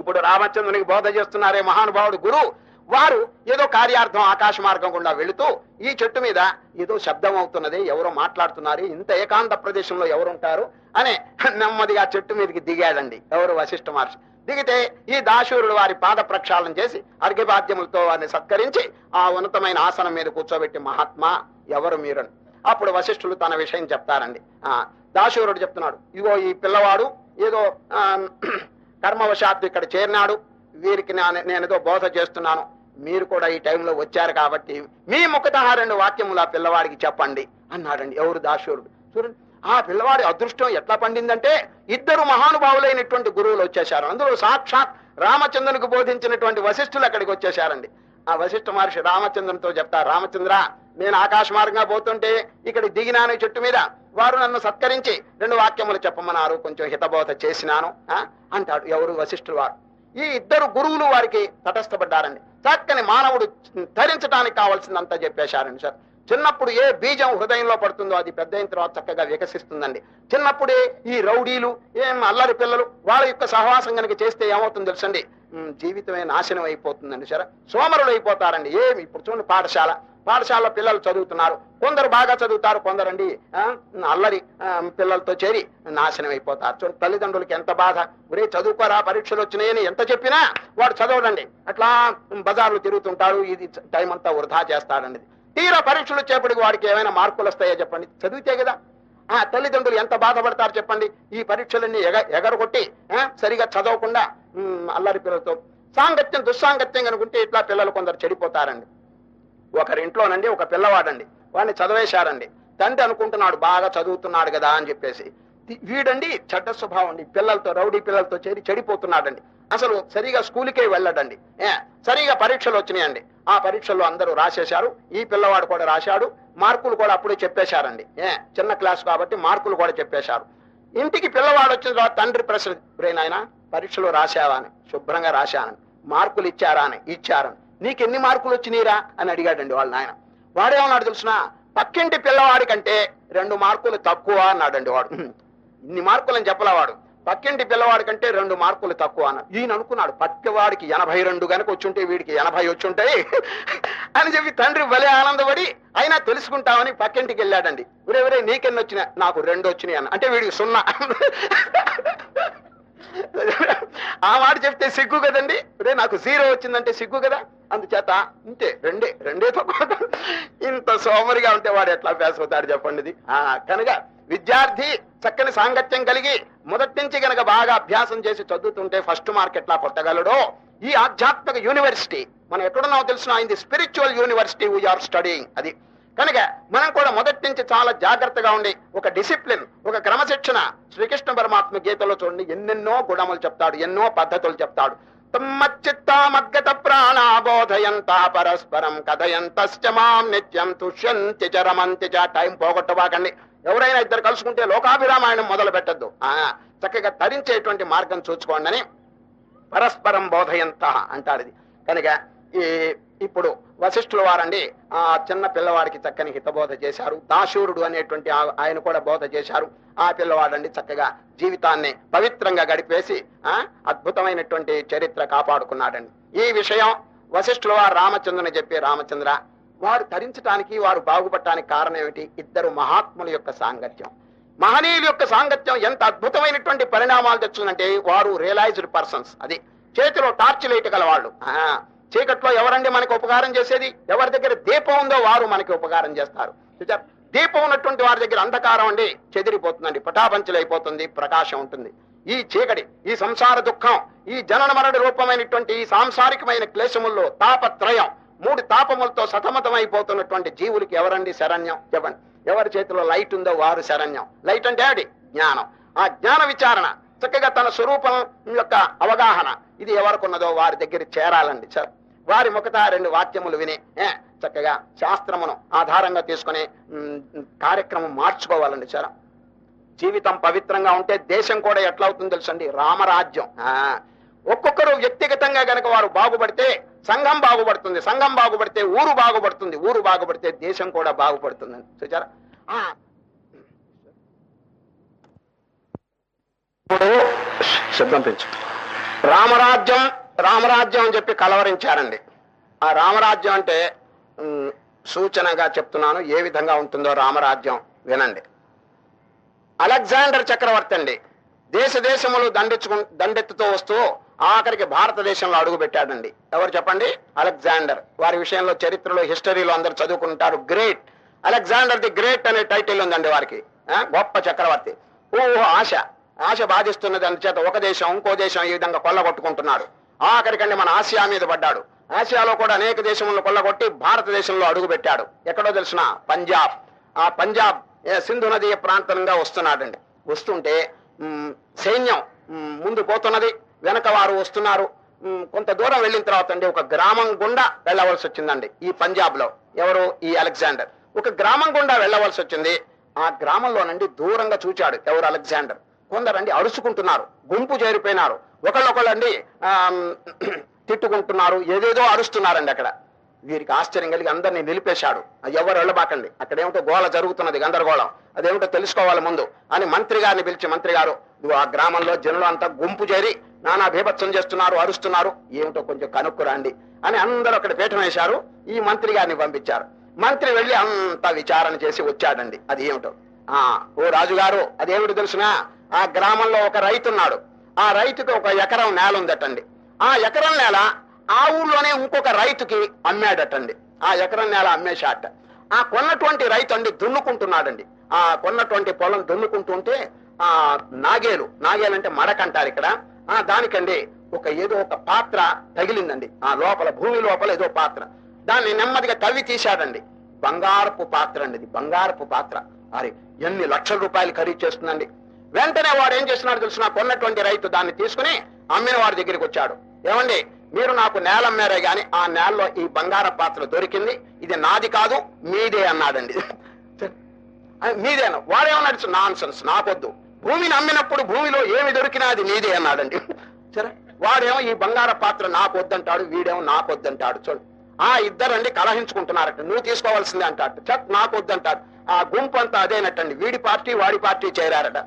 ఇప్పుడు రామచంద్రునికి బోధ చేస్తున్నారే మహానుభావుడు గురు. వారు ఏదో కార్యార్థం ఆకాశ మార్గం గుండా వెళుతూ ఈ చెట్టు మీద ఏదో శబ్దం అవుతున్నది ఎవరో మాట్లాడుతున్నారు ఇంత ఏకాంత ప్రదేశంలో ఎవరు ఉంటారు నెమ్మదిగా చెట్టు మీదకి దిగాడండి ఎవరు వశిష్ఠ మహర్షి. దిగితే ఈ దాశూరుడు వారి పాద ప్రక్షాళన చేసి అర్ఘ్యపాద్యములతో వారిని సత్కరించి ఆ ఉన్నతమైన ఆసనం మీద కూర్చోబెట్టి మహాత్మా ఎవరు మీరని. అప్పుడు వశిష్ఠులు తన విషయం చెప్తారండి. ఆ దాశూరుడు చెప్తున్నాడు ఇగో ఈ పిల్లవాడు ఏదో ఆ, కర్మవశాత్తు ఇక్కడ చేరినాడు వీరికి నా- నేనేదో బోధ చేస్తున్నాను మీరు కూడా ఈ టైంలో వచ్చారు కాబట్టి మీ ముఖత రెండు వాక్యములు ఆ పిల్లవాడికి చెప్పండి అన్నాడండి ఎవరు దాశూరుడు. చూడండి ఆ పిల్లవాడి అదృష్టం ఎట్లా పండిందంటే ఇద్దరు మహానుభావులైనటువంటి గురువులు వచ్చేశారు. అందులో సాక్షాత్ రామచంద్రునికి బోధించినటువంటి వశిష్ఠులు అక్కడికి వచ్చేశారండి. ఆ వశిష్ఠ మహర్షి రామచంద్రునితో చెప్తారు రామచంద్ర నేను ఆకాశ మార్గంగా పోతుంటే ఇక్కడ దిగినాను చెట్టు మీద. వారు నన్ను సత్కరించి రెండు వాక్యములు చెప్పమన్నారు. కొంచెం హితబోధ చేసినాను. ఆ? అంటాడు. ఎవరు? వశిష్ఠులు వారు. ఈ ఇద్దరు గురువులు వారికి తటస్థపడ్డారండి. చక్కని మానవుడు ధరించడానికి కావాల్సిందంతా చెప్పేశారండి సార్. చిన్నప్పుడు ఏ బీజం హృదయంలో పడుతుందో అది పెద్ద అయిన తర్వాత చక్కగా వికసిస్తుందండి. చిన్నప్పుడే ఈ రౌడీలు ఏం అల్లరి పిల్లలు వాళ్ళ యొక్క సహవాసం కనుక చేస్తే ఏమవుతుంది తెలుసండి? జీవితమే నాశనం అయిపోతుందండి సరే. సోమరులు అయిపోతారండి. ఏమి? ఇప్పుడు చూడండి పాఠశాల. పాఠశాలలో పిల్లలు చదువుతున్నారు. కొందరు బాగా చదువుతారు కొందరండి అల్లరి పిల్లలతో చేరి నాశనం అయిపోతారు. చూడండి తల్లిదండ్రులకి ఎంత బాధ. ఒరే చదువుకోరా పరీక్షలు వచ్చినాయని ఎంత చెప్పినా వాడు చదవడండి. అట్లా బజార్లు తిరుగుతుంటాడు ఇది టైం అంతా వృధా చేస్తాడండి తీరా పరీక్షలు వచ్చేప్పటికి వాడికి ఏమైనా మార్కులు వస్తాయో చెప్పండి. చదివితే కదా. ఆ తల్లిదండ్రులు ఎంత బాధపడతారు చెప్పండి. ఈ పరీక్షలన్నీ ఎగ ఎగరగొట్టి సరిగా చదవకుండా అల్లరి పిల్లలతో. సాంగత్యం దుస్సాంగత్యం కనుకుంటే ఇట్లా పిల్లలు కొందరు చెడిపోతారండి. ఒకరింట్లోనండి ఒక పిల్లవాడండి. వాడిని చదివేశారండి. తండ్రి అనుకుంటున్నాడు బాగా చదువుతున్నాడు కదా అని చెప్పేసి. వీడండి చెడ్డ స్వభావం అండి. పిల్లలతో రౌడీ పిల్లలతో చేరి చెడిపోతున్నాడండి. అసలు సరిగా స్కూల్కే వెళ్ళడండి ఏ సరిగా పరీక్షలు వచ్చినాయండి. ఆ పరీక్షల్లో అందరూ రాసేశారు. ఈ పిల్లవాడు కూడా రాశాడు. మార్కులు కూడా అప్పుడే చెప్పేశారండి. ఏ చిన్న క్లాస్ కాబట్టి మార్కులు కూడా చెప్పేశారు. ఇంటికి పిల్లవాడు వచ్చిన తర్వాత తండ్రి ప్రశ్న బ్రెయిన్ పరీక్షలు రాశావా అని శుభ్రంగా రాశానని మార్కులు ఇచ్చారా అని ఇచ్చారని నీకు ఎన్ని మార్కులు వచ్చినాయిరా? అని అడిగాడండి వాళ్ళ నాయన. వాడేమన్నాడు తెలిసిన? పక్కింటి పిల్లవాడి కంటే రెండు మార్కులు తక్కువ అన్నాడండి వాడు. ఇన్ని మార్కులు అని చెప్పలేవాడు పక్కింటి పిల్లవాడి కంటే రెండు మార్కులు తక్కువ అన్న. ఈయన అనుకున్నాడు పక్కవాడికి ఎనభై రెండు గనక వచ్చుంటే వీడికి ఎనభై వచ్చుంటాయి అని చెప్పి తండ్రి భలే ఆనందపడి అయినా తెలుసుకుంటామని పక్కింటికి వెళ్ళాడండి. ఒరే ఒరే నీకెన్ని వచ్చినా? నాకు రెండు వచ్చినాయి అన్న. అంటే వీడికి సున్నా. ఆ మాట చెప్తే సిగ్గు కదండి? రే నాకు జీరో వచ్చిందంటే సిగ్గు కదా? అందుచేత ఇంతే రెండే రెండే తక్కువ. ఇంత సోమరిగా ఉంటే వాడు ఎట్లా అభ్యాసం అవుతాడు చెప్పండి ఇది. ఆ, కనుక విద్యార్థి చక్కని సాంగత్యం కలిగి మొదటి నుంచి గనక బాగా అభ్యాసం చేసి చదువుతుంటే ఫస్ట్ మార్క్ ఎట్లా కొట్టగలడో? ఈ ఆధ్యాత్మిక యూనివర్సిటీ మనం ఎక్కడున్నామో తెలిసిన? ఆయన స్పిరిచువల్ యూనివర్సిటీ వీఆర్ స్టడీయింగ్ అది. కనుక మనం కూడా మొదటి నుంచి చాలా జాగ్రత్తగా ఉండి ఒక డిసిప్లిన్ ఒక క్రమశిక్షణ శ్రీకృష్ణ పరమాత్మ గీతలో చూడండి. ఎన్నెన్నో గుణములు చెప్తాడు ఎన్నో పద్ధతులు చెప్తాడు. తమ్మచ్చిత్తామద్గత ప్రాణాబోధయంత పరస్పరం కథయంతశ్చ మాం నిత్యం తుష్యంతి చ రమంతి చ. టైం పోగొట్టబాకండి ఎవరైనా ఇద్దరు కలుసుకుంటే లోకాభిరామాయణం మొదలు పెట్టద్దు చక్కగా తరించేటువంటి మార్గం చూసుకోండి అని పరస్పరం బోధయంత అంటారు ఇది. కనుక ఈ ఇప్పుడు వశిష్ఠుల వారండి ఆ చిన్న పిల్లవాడికి చక్కని హితబోధ చేశారు. దాశూరుడు అనేటువంటి ఆయన కూడా బోధ చేశారు. ఆ పిల్లవాడండి చక్కగా జీవితాన్ని పవిత్రంగా గడిపేసి ఆ అద్భుతమైనటువంటి చరిత్ర కాపాడుకున్నాడండి. ఈ విషయం వశిష్ఠుల వారు రామచంద్రుని చెప్పి రామచంద్ర వారు తరించడానికి వారు బాగుపడటానికి కారణం ఏమిటి? ఇద్దరు మహాత్ముల యొక్క సాంగత్యం. మహనీయుల యొక్క సాంగత్యం ఎంత అద్భుతమైనటువంటి పరిణామాలు తెచ్చుందంటే వారు రియలైజ్డ్ పర్సన్స్ అది చేతిలో టార్చ్ లైట్ గల వాళ్ళు ఆ, చీకట్లో ఎవరండి మనకి ఉపకారం చేసేది? ఎవరి దగ్గర దీపం ఉందో వారు మనకి ఉపకారం చేస్తారు. దీపం ఉన్నటువంటి వారి దగ్గర అంధకారం అండి చెదిరిపోతుందండి. పటాపంచలైపోతుంది ప్రకాశం ఉంటుంది. ఈ చీకటి ఈ సంసార దుఃఖం ఈ జనన మరణ రూపమైనటువంటి ఈ సాంసారికమైన క్లేశముల్లో తాపత్రయం మూడు తాపములతో సతమతమైపోతున్నటువంటి జీవులకి ఎవరండి శరణ్యం? చెప్పండి. ఎవరి చేతిలో లైట్ ఉందో వారు శరణ్యం. లైట్ అంటే అది జ్ఞానం. ఆ జ్ఞాన విచారణ చక్కగా తన స్వరూపం యొక్క అవగాహన ఇది ఎవరికున్నదో వారి దగ్గర చేరాలండి సార్. వారి ముఖత రెండు వాక్యములు విని చక్కగా శాస్త్రమును ఆధారంగా తీసుకుని కార్యక్రమం మార్చుకోవాలండి సార్. జీవితం పవిత్రంగా ఉంటే దేశం కూడా ఎట్లా అవుతుందో తెలుసండి? రామరాజ్యం. ఆ, ఒక్కొక్కరు వ్యక్తిగతంగా గనక వారు బాగుపడితే సంఘం బాగుపడుతుంది సంఘం బాగుపడితే ఊరు బాగుపడుతుంది ఊరు బాగుపడితే దేశం కూడా బాగుపడుతుంది చూచారా? ఇప్పుడు శబ్దం పెంచు. రామరాజ్యం రామరాజ్యం అని చెప్పి కలవరించారండి. ఆ రామరాజ్యం అంటే సూచనగా చెప్తున్నాను ఏ విధంగా ఉంటుందో రామరాజ్యం వినండి. అలెగ్జాండర్ చక్రవర్తి అండి. దేశ దేశములు దండెచ్చుకు దండెత్తుతో వస్తూ ఆఖరికి భారతదేశంలో అడుగుపెట్టాడండి. ఎవరు చెప్పండి? అలెగ్జాండర్. వారి విషయంలో చరిత్రలో హిస్టరీలో అందరు చదువుకుంటారు. గ్రేట్. అలెగ్జాండర్ ది గ్రేట్ అనే టైటిల్ ఉందండి వారికి. గొప్ప చక్రవర్తి. ఓహో ఆశ. ఆశ బాధిస్తున్నది అందుచేత ఒక దేశం ఇంకో దేశం ఈ విధంగా కొల్లగొట్టుకుంటున్నాడు. ఆఖరికండి మన ఆసియా మీద పడ్డాడు. ఆసియాలో కూడా అనేక దేశములను కొల్లగొట్టి భారతదేశంలో అడుగుపెట్టాడు. ఎక్కడో తెలిసిన పంజాబ్. ఆ పంజాబ్ సింధు నదీ ప్రాంతంగా వస్తున్నాడండి. వస్తుంటే సైన్యం ముందు పోతున్నది. వెనక వారు వస్తున్నారు కొంత దూరం వెళ్ళిన తర్వాత అండి ఒక గ్రామం గుండా వెళ్ళవలసి వచ్చిందండి ఈ పంజాబ్లో ఎవరు? ఈ అలెగ్జాండర్. ఒక గ్రామం గుండా వెళ్ళవలసి వచ్చింది. ఆ గ్రామంలోనండి దూరంగా చూచాడు ఎవరు అలెగ్జాండర్. కొందరండి అరుచుకుంటున్నారు గుంపు చేరిపోయినారు. ఒకళ్ళొకళ్ళండి తిట్టుకుంటున్నారు ఏదేదో అరుస్తున్నారండి అక్కడ. వీరికి ఆశ్చర్యం కలిగి అందరినీ నిలిపేశాడు. ఎవరు వెళ్ళబాకండి. అక్కడేమిటో గోళ జరుగుతున్నది గందరగోళం. అదేమిటో తెలుసుకోవాలి ముందు అని మంత్రి గారిని పిలిచి మంత్రి గారు ఆ గ్రామంలో జనులు అంతా గుంపు చేరి నానా భీభత్సం చేస్తున్నారు అరుస్తున్నారు. ఏమిటో కొంచెం కనుక్కురాండి అని అందరూ అక్కడ పీఠం వేశారు. ఈ మంత్రి గారిని పంపించారు. మంత్రి వెళ్ళి అంతా విచారణ చేసి వచ్చాడండి. అది ఏమిటో? ఆ ఓ రాజుగారు అదేమిటి తెలుసునా? ఆ గ్రామంలో ఒక రైతున్నాడు. ఆ రైతుకి ఒక ఎకరం నేల ఉందటండి. ఆ ఎకరం నేల ఆ ఊర్లోనే ఇంకొక రైతుకి అమ్మాడటండి. ఆ ఎకరం నేల అమ్మేశాట. ఆ కొన్నటువంటి రైతు అండి దున్నుకుంటున్నాడండి. ఆ కొన్నటువంటి పొలం దున్నుకుంటుంటే ఆ నాగేలు నాగేలు అంటే మడకంటారు ఇక్కడ. ఆ దానికండి ఒక ఏదో ఒక పాత్ర తగిలిందండి. ఆ లోపల భూమి లోపల ఏదో పాత్ర. దాన్ని నెమ్మదిగా తవ్వి తీశాడండి. బంగారపు పాత్ర అండి ఇది బంగారపు పాత్ర. అరే ఎన్ని లక్షల రూపాయలు ఖరీదు చేస్తుందండి. వెంటనే వాడు ఏం చేస్తున్నాడు తెలిసిన? కొన్నటువంటి రైతు దాన్ని తీసుకుని అమ్మిన వాడి దగ్గరికి వచ్చాడు. ఏమండి? మీరు నాకు నేల అమ్మారే గాని ఆ నేలలో ఈ బంగార పాత్ర దొరికింది. ఇది నాది కాదు మీదే అన్నాడండి. మీదేనా? వాడేమన్నాడు? నాన్ సెన్స్ నాకొద్దు. భూమిని అమ్మినప్పుడు భూమిలో ఏమి దొరికినా అది నీదే అన్నాడండి. సరే వాడేమో ఈ బంగార పాత్ర నాకు వద్దంటాడు వీడేమో నాకు వద్దంటాడు చూడు. ఆ ఇద్దరండి కలహించుకుంటున్నారట. నువ్వు తీసుకోవాల్సిందే అంటాడు. చట్ నాకు వద్దంటాడు ఆ గుంపు అంతా అదేనట్టండి. వీడి పార్టీ వాడి పార్టీ చేరారట.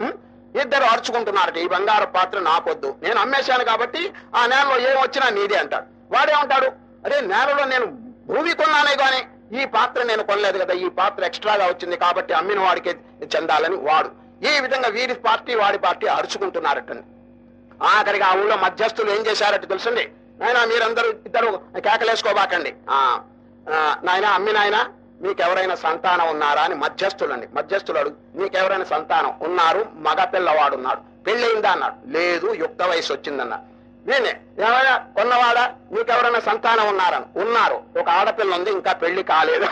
ఇద్దరు అరుచుకుంటున్నారట ఈ బంగారు పాత్ర నాకొద్దు. నేను అమ్మేశాను కాబట్టి ఆ నేలలో ఏం వచ్చినా నీదే అంటాడు వాడేమంటాడు అరే నేలలో నేను భూమి కొన్నానే గాని ఈ పాత్ర నేను కొనలేదు కదా. ఈ పాత్ర ఎక్స్ట్రాగా వచ్చింది కాబట్టి అమ్మిన వాడికి చెందాలని వాడు. ఈ విధంగా వీరి పార్టీ వాడి పార్టీ అరుచుకుంటున్నారటండి ఆఖరికి ఆ ఊళ్ళో మధ్యస్థులు ఏం చేశారట తెలుసండి? నాయన మీరందరూ ఇద్దరు కేకలేసుకోబాకండి. ఆ, నాయన అమ్మి మీకెవరైనా సంతానం ఉన్నారా అని మధ్యస్థులు అండి మధ్యస్థులు అడుగు మీకెవరైనా సంతానం ఉన్నారు? మగ పిల్లవాడు ఉన్నాడు. పెళ్ళయిందా? అన్నాడు. లేదు యుక్త వయసు వచ్చిందన్నా. నేనే. ఏమైనా కొన్నవాడా? మీకెవరైనా సంతానం ఉన్నారని. ఉన్నారు. ఒక ఆడపిల్ల ఉంది ఇంకా పెళ్ళి కాలేదు.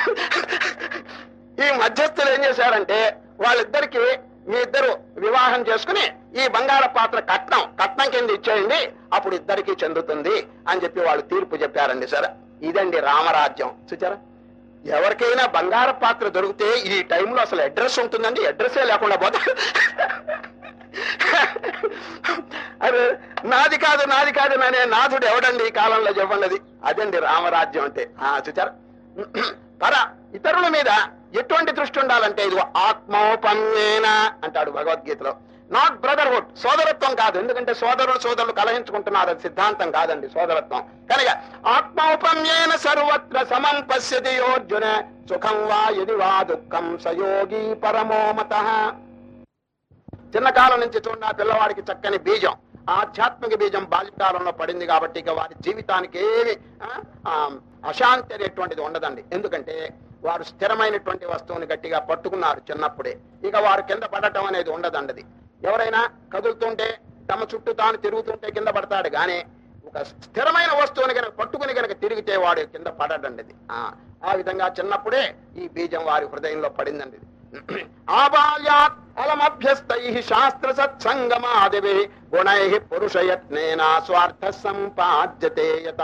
ఈ మధ్యస్థులు ఏం చేశారంటే వాళ్ళిద్దరికి మీ ఇద్దరు వివాహం చేసుకుని ఈ బంగార పాత్ర కట్నం కట్నం కింద ఇచ్చేయండి అప్పుడు ఇద్దరికి చెందుతుంది అని చెప్పి వాళ్ళు తీర్పు చెప్పారండి సరే. ఇదండి రామరాజ్యం. చూచారా? ఎవరికైనా బంగార పాత్ర దొరికితే ఈ టైంలో అసలు అడ్రస్ ఉంటుందండి? అడ్రస్సే లేకుండా పోతా. అరే నాది కాదు నాది కాదు నానే నాథుడు ఎవడండి ఈ కాలంలో చెప్పండి. అదండి రామరాజ్యం అంటే. ఆ చూచారు? పర ఇతరుల మీద ఎటువంటి దృష్టి ఉండాలంటే ఇది ఆత్మోపన్నేన అంటాడు భగవద్గీతలో. నాట్ బ్రదర్హుడ్ సోదరత్వం కాదు. ఎందుకంటే సోదరుడు సోదరులు కలహించుకుంటున్నారు. అది సిద్ధాంతం కాదండి సోదరత్వం. కనుక ఆత్మౌపమ్యేన సర్వత్ర సమం పశ్యతి యోర్జున సుఖం వా యది వా దుఃఖం సయోగి పరమోమత చిన్నకాలం నుంచి చూడ పిల్లవాడికి చక్కని బీజం. ఆధ్యాత్మిక బీజం బాల్యకాలంలో పడింది కాబట్టి ఇక వారి జీవితానికి ఏమి అశాంతి అనేటువంటిది ఉండదండి. ఎందుకంటే వారు స్థిరమైనటువంటి వస్తువుని గట్టిగా పట్టుకున్నారు చిన్నప్పుడే. ఇక వారు కింద పడటం అనేది ఉండదండది. ఎవరైనా కదులుతుంటే తమ చుట్టూ తాను తిరుగుతుంటే కింద పడతాడు. గాని ఒక స్థిరమైన వస్తువుని కనుక పట్టుకుని కనుక తిరిగితే వాడు కింద పడడండి ఆ విధంగా చిన్నప్పుడే ఈ బీజం వారి హృదయంలో పడిందండి ఇది. ఆబాల్యాత్ అలమభ్యస్తై శాస్త్ర సత్సంగమాదివి గుణై పురుషయత్నేన స్వార్థ సంపాద్యతే యత.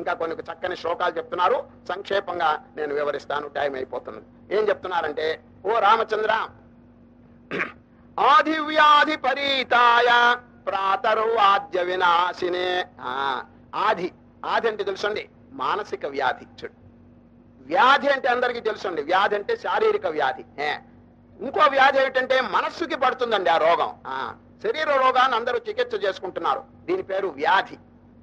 ఇంకా కొన్ని చక్కని శ్లోకాలు చెప్తున్నారు. సంక్షేపంగా నేను వివరిస్తాను. టైం అయిపోతున్నది ఏం చెప్తున్నారంటే ఓ రామచంద్ర ఆదివ్యాధి పరీతాయ ప్రాతర్వాద్య వినాశినే. ఆ, ఆది. ఆది అంటే తెలుసండి మానసిక వ్యాధి చూడు. వ్యాధి అంటే అందరికీ తెలుసండి వ్యాధి అంటే శారీరక వ్యాధి. ఇంకో వ్యాధి ఏమిటంటే మనస్సుకి పడుతుందండి ఆ రోగం. ఆ శరీర రోగాన్ని అందరూ చికిత్స చేసుకుంటున్నారు. దీని పేరు వ్యాధి.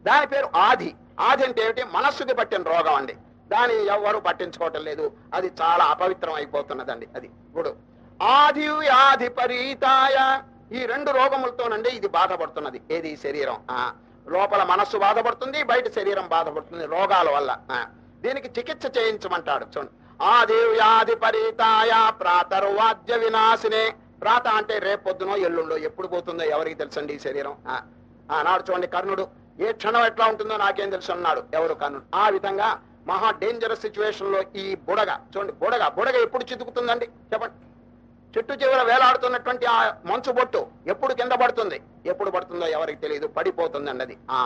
దాని పేరు ఆది. ఆది అంటే ఏమిటి? మనస్సుకి పట్టిన రోగం అండి. దాన్ని ఎవరు పట్టించుకోవటం లేదు. అది చాలా అపవిత్రం అయిపోతున్నదండి. అది ఇప్పుడు ఆది వ్యాధి పరీతాయ ఈ రెండు రోగములతోనండి ఇది బాధపడుతున్నది. ఏది? శరీరం. ఆ లోపల మనస్సు బాధపడుతుంది బయట శరీరం బాధపడుతుంది రోగాల వల్ల. ఆ దీనికి చికిత్స చేయించమంటాడు. చూడండి. ఆది వ్యాధి పరీతాయ ప్రాతర్వాద్య వినాశినే. ప్రాత అంటే రేపొద్దునో ఎల్లుండో ఎప్పుడు పోతుందో ఎవరికి తెలుసండి ఈ శరీరం? ఆ, ఆనాడు చూడండి కర్ణుడు ఏ క్షణం ఎట్లా ఉంటుందో నాకేం తెలుసు అన్నాడు. ఎవరు కర్ణుడు? ఆ విధంగా మహా డేంజరస్ సిచ్యువేషన్లో ఈ బుడగ చూడండి బుడగ బుడగ ఎప్పుడు చితుకుతుందండి? చెప్పండి. చెట్టు చివర వేలాడుతున్నటువంటి ఆ మంచు బొట్టు ఎప్పుడు కింద పడుతుంది? ఎప్పుడు పడుతుందో ఎవరికి తెలియదు పడిపోతుంది అన్నది. ఆ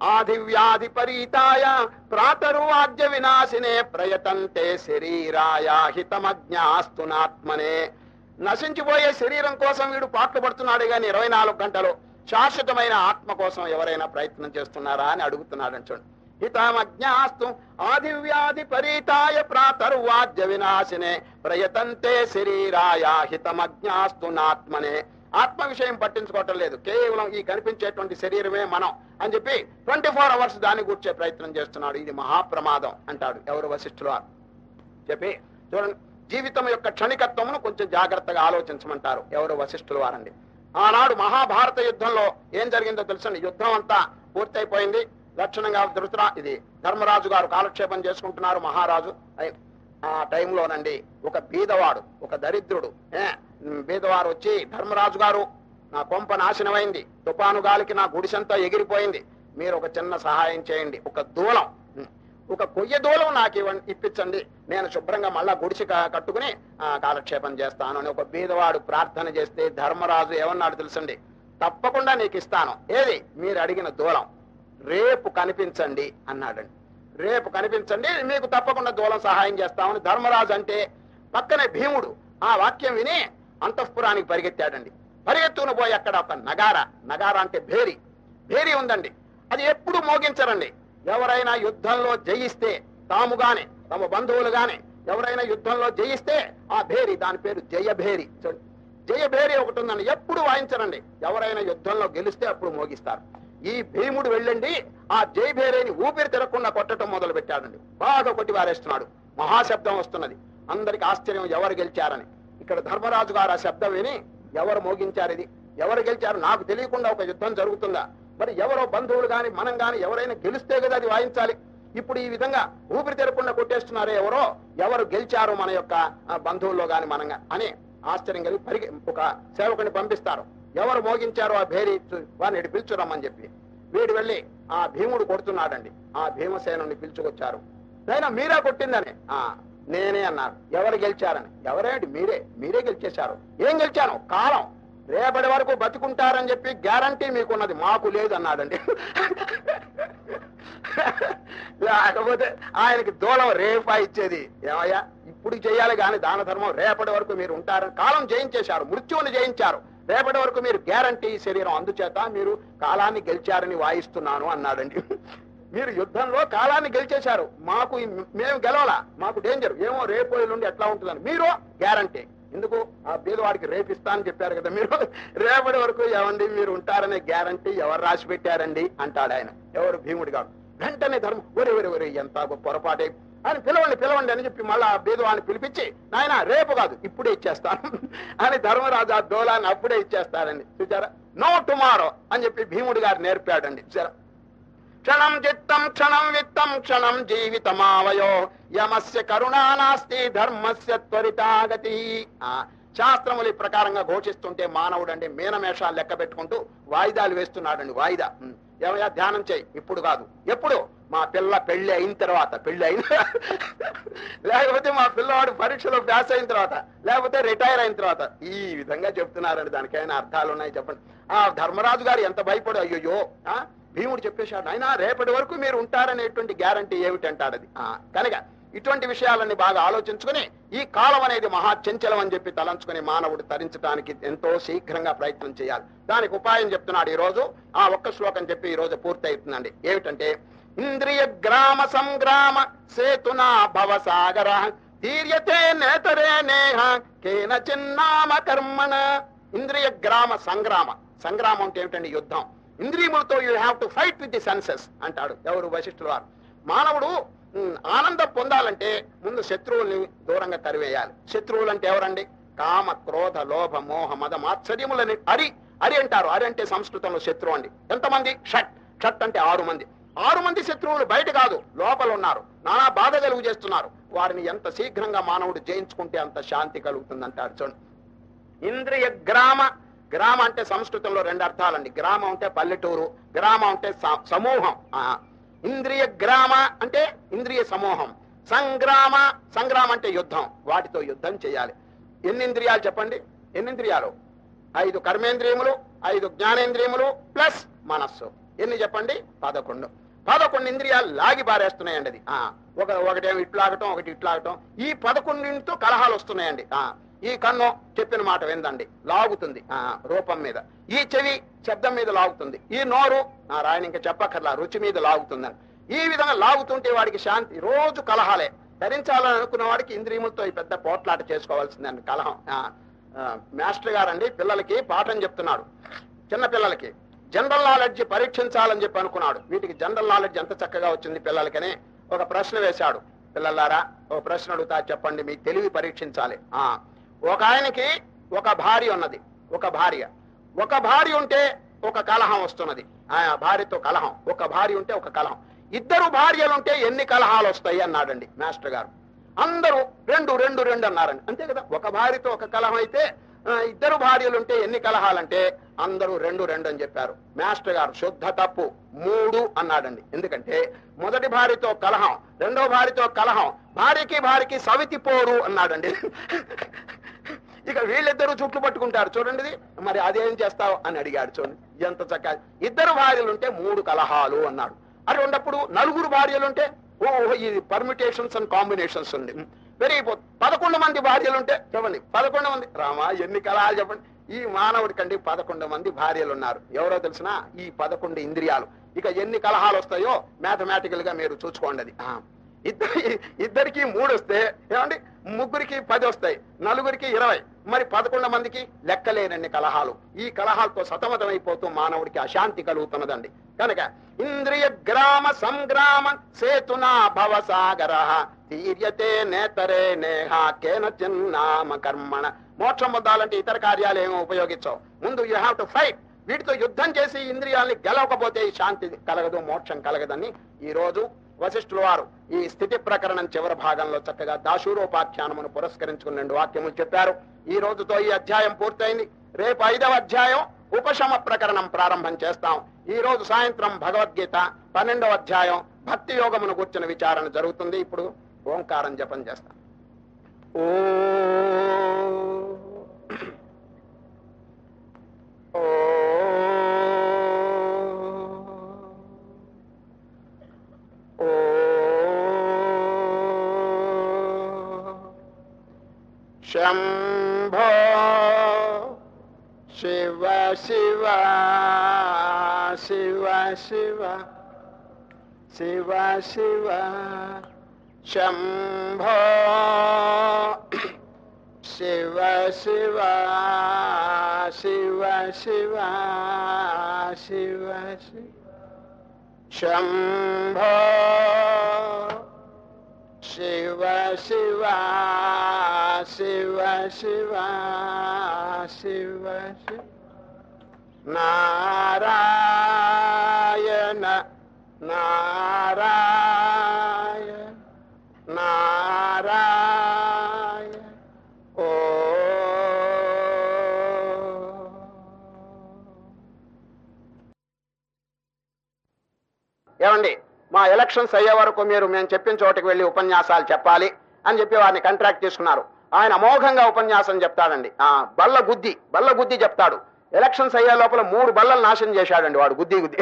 ఆది వ్యాధి పరీతాయ ప్రాతరువాద్య వినాశినే ప్రయతంతే శరీరాయ హితమజ్ఞాస్తునాత్మనే. నశించిపోయే శరీరం కోసం వీడు పాటలు పడుతున్నాడు గాని ఇరవై నాలుగు గంటలు శాశ్వతమైన ఆత్మ కోసం ఎవరైనా ప్రయత్నం చేస్తున్నారా అని అడుగుతున్నాడు చూడండి హితమజ్ఞాస్తు ఆదివ్యాధి పరీతాయ ప్రాతర్వాద్య వినాశినే ప్రయతంతే శరీరాయ హితమజ్ఞాస్తు నాత్మనే. ఆత్మ విషయం పట్టించుకోవటం లేదు. కేవలం ఈ కనిపించేటువంటి శరీరమే మనం అని చెప్పి ట్వంటీ ఫోర్ అవర్స్ దాన్ని కూర్చే ప్రయత్నం చేస్తున్నాడు. ఇది మహాప్రమాదం అంటాడు ఎవరు వశిష్ఠులు చెప్పి చూడండి జీవితం యొక్క క్షణికత్వమును కొంచెం జాగ్రత్తగా ఆలోచించమంటారు ఎవరు వశిష్ఠులు వారండి. ఆనాడు మహాభారత యుద్ధంలో ఏం జరిగిందో తెలుసండి? యుద్ధం అంతా పూర్తయిపోయింది. లక్షణంగా ధృతరా ఇది ధర్మరాజు గారు కాలక్షేపం చేసుకుంటున్నారు మహారాజు. ఆ టైంలోనండి ఒక బీదవాడు ఒక దరిద్రుడు ఏ బీదవారు వచ్చి ధర్మరాజు గారు నా కొంప నాశనమైంది తుపాను గాలికి నా గుడిసంతా ఎగిరిపోయింది మీరు ఒక చిన్న సహాయం చేయండి ఒక దూలం ఒక కొయ్య దూలం నాకు ఇవ్వండి ఇప్పించండి నేను శుభ్రంగా మళ్ళా గుడిసి కట్టుకుని కాలక్షేపం చేస్తాను అని ఒక బీదవాడు ప్రార్థన చేస్తే ధర్మరాజు ఏమన్నాడు తెలుసండి? తప్పకుండా నీకు ఇస్తాను ఏది? మీరు అడిగిన దూలం. రేపు కనిపించండి అన్నాడండి. రేపు కనిపించండి మీకు తప్పకుండా దూలం సహాయం చేస్తామని ధర్మరాజు అంటే పక్కనే భీముడు ఆ వాక్యం విని అంతఃపురానికి పరిగెత్తాడండి. పరిగెత్తుకుని పోయి అక్కడ ఒక నగార నగార అంటే భేరి. భేరి ఉందండి. అది ఎప్పుడు మోగించరండి. ఎవరైనా యుద్ధంలో జయిస్తే తాము గాని తమ బంధువులు గాని ఎవరైనా యుద్ధంలో జయిస్తే ఆ భేరి దాని పేరు జయభేరి. చూడండి. జయభేరి ఒకటి ఉందండి. ఎప్పుడు వాయించరండి. ఎవరైనా యుద్ధంలో గెలిస్తే అప్పుడు మోగిస్తారు. ఈ భీముడు వెళ్ళండి ఆ జయభేరేని ఊపిరి తిరగకుండా కొట్టడం మొదలు పెట్టాడండి బాగా కొట్టి వారేస్తున్నాడు. మహాశబ్దం వస్తున్నది. అందరికి ఆశ్చర్యం ఎవరు గెలిచారని. ఇక్కడ ధర్మరాజు గారు ఆ శబ్దం విని ఎవరు మోగించారు ఇది? ఎవరు గెలిచారు? నాకు తెలియకుండా ఒక యుద్ధం జరుగుతుందా? మరి ఎవరో బంధువులు గాని మనం గాని ఎవరైనా గెలిస్తే కదా అది వాయించాలి. ఇప్పుడు ఈ విధంగా ఊపిరి తెరకుండా కొట్టేస్తున్నారే ఎవరో? ఎవరు గెలిచారో మన యొక్క ఆ, బంధువుల్లో గాని మనంగా అని ఆశ్చర్యం కలిగి పరిగె ఒక సేవకుని పంపిస్తారు. ఎవరు మోగించారో ఆ భేరి వాడిని ఇటు పిలుచురమ్మని చెప్పి. వీడు వెళ్ళి ఆ భీముడు కొడుతున్నాడండి. ఆ భీమసేనుని పిలుచుకొచ్చారు. అయినా మీరే కొట్టిందని. ఆ నేనే అన్నారు. ఎవరు గెలిచారని. ఎవరేంటి మీరే. మీరే గెలిచేశారు. ఏం గెలిచాను? కాలం. రేపటి వరకు బతుకుంటారని చెప్పి గ్యారంటీ మీకున్నది. మాకు లేదు అన్నాడండి. లేకపోతే ఆయనకి దూలం రేపా ఇచ్చేది. ఏమయ్యా? ఇప్పుడు చేయాలి కానీ దాన ధర్మం రేపటి వరకు మీరు ఉంటారని కాలం జయించేశారు. మృత్యువుని జయించారు. రేపటి వరకు మీరు గ్యారంటీ శరీరం అందుచేత మీరు కాలాన్ని గెలిచారని వాయిస్తున్నాను అన్నాడండి. మీరు యుద్ధంలో కాలాన్ని గెలిచేశారు. మాకు మేము గెలవాలా? మాకు డేంజర్ ఏమో రేపు నుండి ఎట్లా ఉంటుందని. మీరు గ్యారంటీ ఎందుకు? ఆ బీదవాడికి ఇస్తా అని చెప్పారు కదా మీరు. రేపటి వరకు ఏమండి? మీరు ఉంటారనే గ్యారంటీ ఎవరు రాసి పెట్టారండి అంటాడు ఆయన. ఎవరు భీముడు గారు వెంటనే ధర్మం. ఒరే ఒరే ఒరే ఎంత పొరపాటే. అని పిలవండి పిలవండి అని చెప్పి మళ్ళా ఆ పిలిపించి నాయన రేపు కాదు ఇప్పుడే ఇచ్చేస్తాను. అని ధర్మరాజు ఆ దోలాన్ని అప్పుడే ఇచ్చేస్తాడండి. చూసారా నో టుమారో అని చెప్పి భీముడు గారు నేర్పాడండి. చూసారా క్షణం చిత్తం క్షణం విత్తం క్షణం జీవితమావయో యమస్య కరుణా నాస్తి ధర్మస్య త్వరితాగతి. శాస్త్రములు ఈ ప్రకారంగా ఘోషిస్తుంటే మానవుడు అంటే మీనమేషాలు లెక్క పెట్టుకుంటూ వాయిదాలు వేస్తున్నాడండి వాయిదా. ఏమయ్యా ధ్యానం చేయి. ఇప్పుడు కాదు. ఎప్పుడు? మా పిల్ల పెళ్ళి అయిన తర్వాత. పెళ్ళి అయిన లేకపోతే మా పిల్లవాడు పరీక్షలో పాస్ అయిన తర్వాత. లేకపోతే రిటైర్ అయిన తర్వాత. ఈ విధంగా చెప్తున్నారండి. దానికైనా అర్థాలు ఉన్నాయి చెప్పండి. ఆ ధర్మరాజు గారు ఎంత భయపడు అయ్యో ఆ భీముడు చెప్పేశాడు ఆయన రేపటి వరకు మీరు ఉంటారనేటువంటి గ్యారంటీ ఏమిటంటాడు అది? కనుక ఇటువంటి విషయాలన్నీ బాగా ఆలోచించుకుని ఈ కాలం అనేది మహా చంచలం అని చెప్పి తలంచుకుని మానవుడు తరించడానికి ఎంతో శీఘ్రంగా ప్రయత్నం చేయాలి. దానికి ఉపాయం చెప్తున్నాడు ఈ రోజు ఆ ఒక్క శ్లోకం చెప్పి ఈ రోజు పూర్తయితుందండి. ఏమిటంటే ఇంద్రియ గ్రామ సంగ్రామ సేతునా భవసాగర తీర్యతే నేతరే నేహ కేన చిన్నామ కర్మణ. ఇంద్రియ గ్రామ సంగ్రామ. సంగ్రామం అంటే ఏమిటండి? యుద్ధం. ఇంద్రియములతో you have to fight with the senses అంటాడు. ఎవరు? వశిష్ఠులు వారు. మానవుడు ఆనందం పొందాలంటే ముందు శత్రువుల్ని దూరంగా తరివేయాలి. శత్రువులు అంటే ఎవరండి? కామ క్రోధ లోభ మోహ మద మాత్సర్యములని అరి అరి అంటారు. అరి అంటే సంస్కృతంలో శత్రువు అండి. ఎంతమంది? షట్. షట్ అంటే ఆరు మంది. ఆరు మంది శత్రువులు బయట కాదు లోపల ఉన్నారు. నానా బాధ కలుగు చేస్తున్నారు. వారిని ఎంత శీఘ్రంగా మానవుడు జయించుకుంటే అంత శాంతి కలుగుతుంది అంటాడు చూడండి. ఇంద్రియ గ్రామ. గ్రామ అంటే సంస్కృతంలో రెండు అర్థాలండి. గ్రామం అంటే పల్లెటూరు గ్రామం అంటే సమూహం. ఆ. ఇంద్రియ గ్రామ అంటే ఇంద్రియ సమూహం. సంగ్రామ సంగ్రామ అంటే యుద్ధం. వాటితో యుద్ధం చేయాలి. ఎన్ని ఇంద్రియాలు చెప్పండి? ఎన్ని ఇంద్రియాలు ఐదు కర్మేంద్రియములు ఐదు జ్ఞానేంద్రియములు ప్లస్ మనస్సు. ఎన్ని చెప్పండి? పదకొండు. పదకొండు ఇంద్రియాలు లాగి బారేస్తున్నాయండి అది. ఒక ఒకటేమో ఇట్లాగటం ఒకటి ఇట్లాగటం. ఈ పదకొండింటితో కలహాలు వస్తున్నాయండి. ఈ కన్ను చెప్పిన మాట విందండి లాగుతుంది. ఆ రూపం మీద. ఈ చెవి శబ్దం మీద లాగుతుంది. ఈ నోరు ఆ రాయని ఇంకా చెప్పక్కర్లా రుచి మీద లాగుతుందని. ఈ విధంగా లాగుతుంటే వాడికి శాంతి రోజు కలహాలే. ధరించాలని అనుకున్న వాడికి ఇంద్రియములతో ఈ పెద్ద పోట్లాట చేసుకోవాల్సిందండి కలహం. మాస్టర్ గారండి పిల్లలకి పాఠం చెప్తున్నాడు. చిన్న పిల్లలకి జనరల్ నాలెడ్జ్ పరీక్షించాలని చెప్పి అనుకున్నాడు. వీటికి జనరల్ నాలెడ్జ్ ఎంత చక్కగా వచ్చింది పిల్లలకని ఒక ప్రశ్న వేశాడు. పిల్లలారా ఒక ప్రశ్న అడుగుతా చెప్పండి మీ తెలివి పరీక్షించాలి. ఒక ఆయనకి ఒక భార్య ఉన్నది ఒక భార్య. ఒక భార్య ఉంటే ఒక కలహం వస్తున్నది. ఆ భార్యతో కలహం. ఒక భార్య ఉంటే ఒక కలహం. ఇద్దరు భార్యలు ఉంటే ఎన్ని కలహాలు వస్తాయి అన్నాడండి మాస్టర్ గారు. అందరూ రెండు రెండు రెండు అన్నారండి. అంతే కదా? ఒక భార్యతో ఒక కలహం అయితే ఇద్దరు భార్యలు ఉంటే ఎన్ని కలహాలంటే అందరూ రెండు రెండు అని చెప్పారు. మాస్టర్ గారు శుద్ధ తప్పు మూడు అన్నాడండి. ఎందుకంటే మొదటి భార్యతో కలహం రెండో భార్యతో కలహం భార్యకి భార్యకి సవితి పోరు అన్నాడండి. ఇక వీళ్ళిద్దరూ చుట్లు పట్టుకుంటారు చూడండి మరి అదేం చేస్తావు అని అడిగాడు చూడండి. ఎంత చక్కగా. ఇద్దరు భార్యలు ఉంటే మూడు కలహాలు అన్నాడు. అటువంటిప్పుడు నలుగురు భార్యలు ఉంటే ఇది పర్మిటేషన్స్ అండ్ కాంబినేషన్స్ ఉంది. పెరిగిపోతుంది పదకొండు మంది భార్యలుంటే చెప్పండి. పదకొండు మంది. రామా ఎన్ని కలహాలు చెప్పండి. ఈ మానవుడి కంటే పదకొండు మంది భార్యలు ఉన్నారు ఎవరో తెలిసిన ఈ పదకొండు ఇంద్రియాలు. ఇక ఎన్ని కలహాలు వస్తాయో మ్యాథమెటికల్గా మీరు చూసుకోండి అది. ఇద్దరి ఇద్దరికి మూడు వస్తే ఏమండి? ముగ్గురికి పది వస్తాయి. నలుగురికి ఇరవై. మరి పదకొండు మందికి లెక్కలేనన్ని కలహాలు. ఈ కలహాలతో సతమతమైపోతూ మానవుడికి అశాంతి కలుగుతున్నదండి. కనుక ఇంద్రియ గ్రామ సంగ్రామ సేతునా భవసాగర తీర్యతే నేతరే నేహ కేన చిన్నామ కర్మణ. మోక్షం పొందాలంటే ఇతర కార్యాలు ఉపయోగించవు. ముందు యూ హ్యావ్ టు ఫైట్ వీటితో యుద్ధం చేసి ఇంద్రియాల్ని గెలవకపోతే శాంతి కలగదు మోక్షం కలగదని ఈ రోజు వశిష్ఠుల వారు ఈ స్థితి ప్రకరణం చివరి భాగంలో చక్కగా దాశూరోపాఖ్యానమును పురస్కరించుకుని రెండు వాక్యములు చెప్పారు. ఈ రోజుతో ఈ అధ్యాయం పూర్తయింది. రేపు ఐదవ అధ్యాయం ఉపశమ ప్రకరణం ప్రారంభం చేస్తాం. ఈ రోజు సాయంత్రం భగవద్గీత పన్నెండవ అధ్యాయం భక్తి యోగమును కూర్చున్న విచారణ జరుగుతుంది. ఇప్పుడు ఓంకారం జపం చేస్తాం. ఓ ఓ శంభో శివ శివ శివ శివ శివ శివ శంభో శివ శివ శివ శివ శివ శివ శంభో శివ శివ శివ శివ శివ శివ. నారాయణ నారాయణ నారాయణ. ఓ. ఏమండి మా ఎలక్షన్స్ అయ్యే వరకు మీరు మేము చెప్పిన చోటికి వెళ్ళి ఉపన్యాసాలు చెప్పాలి అని చెప్పి వారిని కాంట్రాక్ట్ తీసుకున్నారు. ఆయన అమోఘంగా ఉపన్యాసం చెప్తాడండి. ఆ బల్ల గుద్ది బల్ల గుద్ది చెప్తాడు. ఎలక్షన్స్ అయ్యే లోపల మూడు బల్లలు నాశనం చేశాడండి వాడు గుద్ది గుద్ది.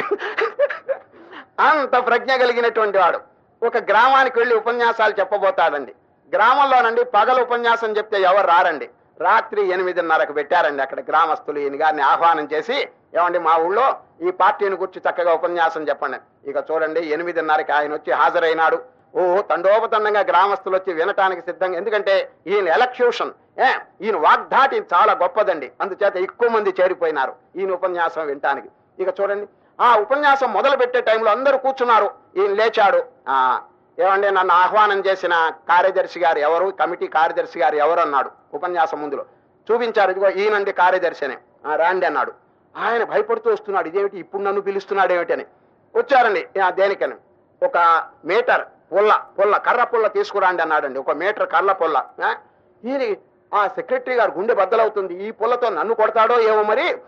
అంత ప్రజ్ఞ కలిగినటువంటి వాడు. ఒక గ్రామానికి వెళ్ళి ఉపన్యాసాలు చెప్పబోతాడండి. గ్రామంలోనండి పగలు ఉపన్యాసం చెప్తే ఎవరు రారండి? రాత్రి ఎనిమిదిన్నరకు పెట్టారండి అక్కడ గ్రామస్తులు ఈయన గారిని ఆహ్వానం చేసి ఏమండి మా ఊళ్ళో ఈ పార్టీని గురించి చక్కగా ఉపన్యాసం చెప్పండి. ఇక చూడండి ఎనిమిదిన్నరకి ఆయన వచ్చి హాజరైనాడు. ఓ తండోపతండంగా గ్రామస్తులు వచ్చి వినటానికి సిద్ధంగా ఎందుకంటే ఈయన ఎలక్యూషన్ ఏ ఈయన వాగ్దాటి చాలా గొప్పదండి. అందుచేత ఎక్కువ మంది చేరిపోయినారు ఈయన ఉపన్యాసం వినటానికి. ఇక చూడండి. ఆ ఉపన్యాసం మొదలు పెట్టే టైంలో అందరూ కూర్చున్నారు. ఈయన లేచాడు. ఆ ఏమండి నన్ను ఆహ్వానం చేసిన కార్యదర్శి గారు ఎవరు? కమిటీ కార్యదర్శి గారు ఎవరు అన్నాడు ఉపన్యాసం ముందులో. చూపించారు ఇదిగో ఈయనండి కార్యదర్శినే రాండి అన్నాడు. ఆయన భయపడుతూ వస్తున్నాడు. ఇదేమిటి? ఇప్పుడు నన్ను పిలుస్తున్నాడు ఏమిటి అని. వచ్చారండి. దేనికని? ఒక మీటర్. పుల్ల పుల్ల కర్ర పుల్ల తీసుకురండి అన్నాడండి. ఒక మీటర్ కర్ర పుల్ల. ఈయన ఆ సెక్రటరీ గారు గుండె బద్దలవుతుంది. ఈ పుల్లతో నన్ను కొడతాడో ఏమో మరి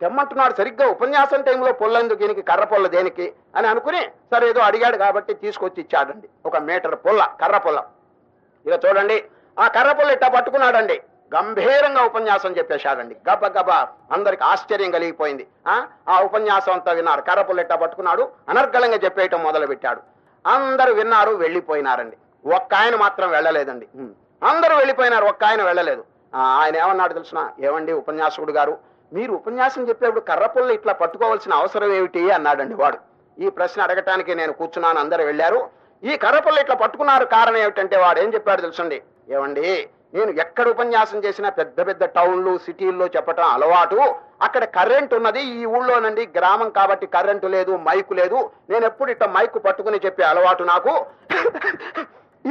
తెమ్మంటున్నాడు సరిగ్గా ఉపన్యాసం టైంలో పొల్లందుకు దీనికి కర్ర పొల్ల దేనికి అని అనుకుని సరే ఏదో అడిగాడు కాబట్టి తీసుకొచ్చి ఇచ్చాడండి. ఒక మీటర్ పుల్ల కర్ర పుల్ల. ఇక చూడండి. ఆ కర్ర పుల్ల ఇట్టా పట్టుకున్నాడండి. గంభీరంగా ఉపన్యాసం చెప్పేశాడండి. గబ గబ అందరికి ఆశ్చర్యం కలిగిపోయింది. ఆ? ఉపన్యాసం అంతా విన్నారు. కర్ర పుల్ల పట్టుకున్నాడు. అనర్గళంగా చెప్పేయటం మొదలు పెట్టాడు అందరూ విన్నారు వెళ్ళిపోయినారండి. ఒక్క ఆయన మాత్రం వెళ్ళలేదండి. అందరూ వెళ్ళిపోయినారు ఒక్క ఆయన వెళ్ళలేదు. ఆ, ఆయన ఏమన్నాడు తెలిసిన? ఏమండి ఉపన్యాసకుడు గారు? మీరు ఉపన్యాసం చెప్పేప్పుడు కర్రపుల్ల ఇట్లా పట్టుకోవాల్సిన అవసరం ఏమిటి? అన్నాడండి వాడు. ఈ ప్రశ్న అడగటానికి నేను కూర్చున్నాను అందరూ వెళ్ళారు. ఈ కర్రపుల్ల ఇట్లా పట్టుకున్నారు కారణం ఏమిటంటే వాడు ఏం చెప్పాడు తెలుసండి? ఏమండి నేను ఎక్కడ ఉపన్యాసం చేసినా పెద్ద పెద్ద టౌన్లు సిటీల్లో చెప్పటం అలవాటు. అక్కడ కరెంట్ ఉన్నది ఈ ఊళ్ళోనండి గ్రామం కాబట్టి కరెంటు లేదు మైకు లేదు. నేను ఎప్పుడు ఇట్లా మైకు పట్టుకుని చెప్పే అలవాటు నాకు.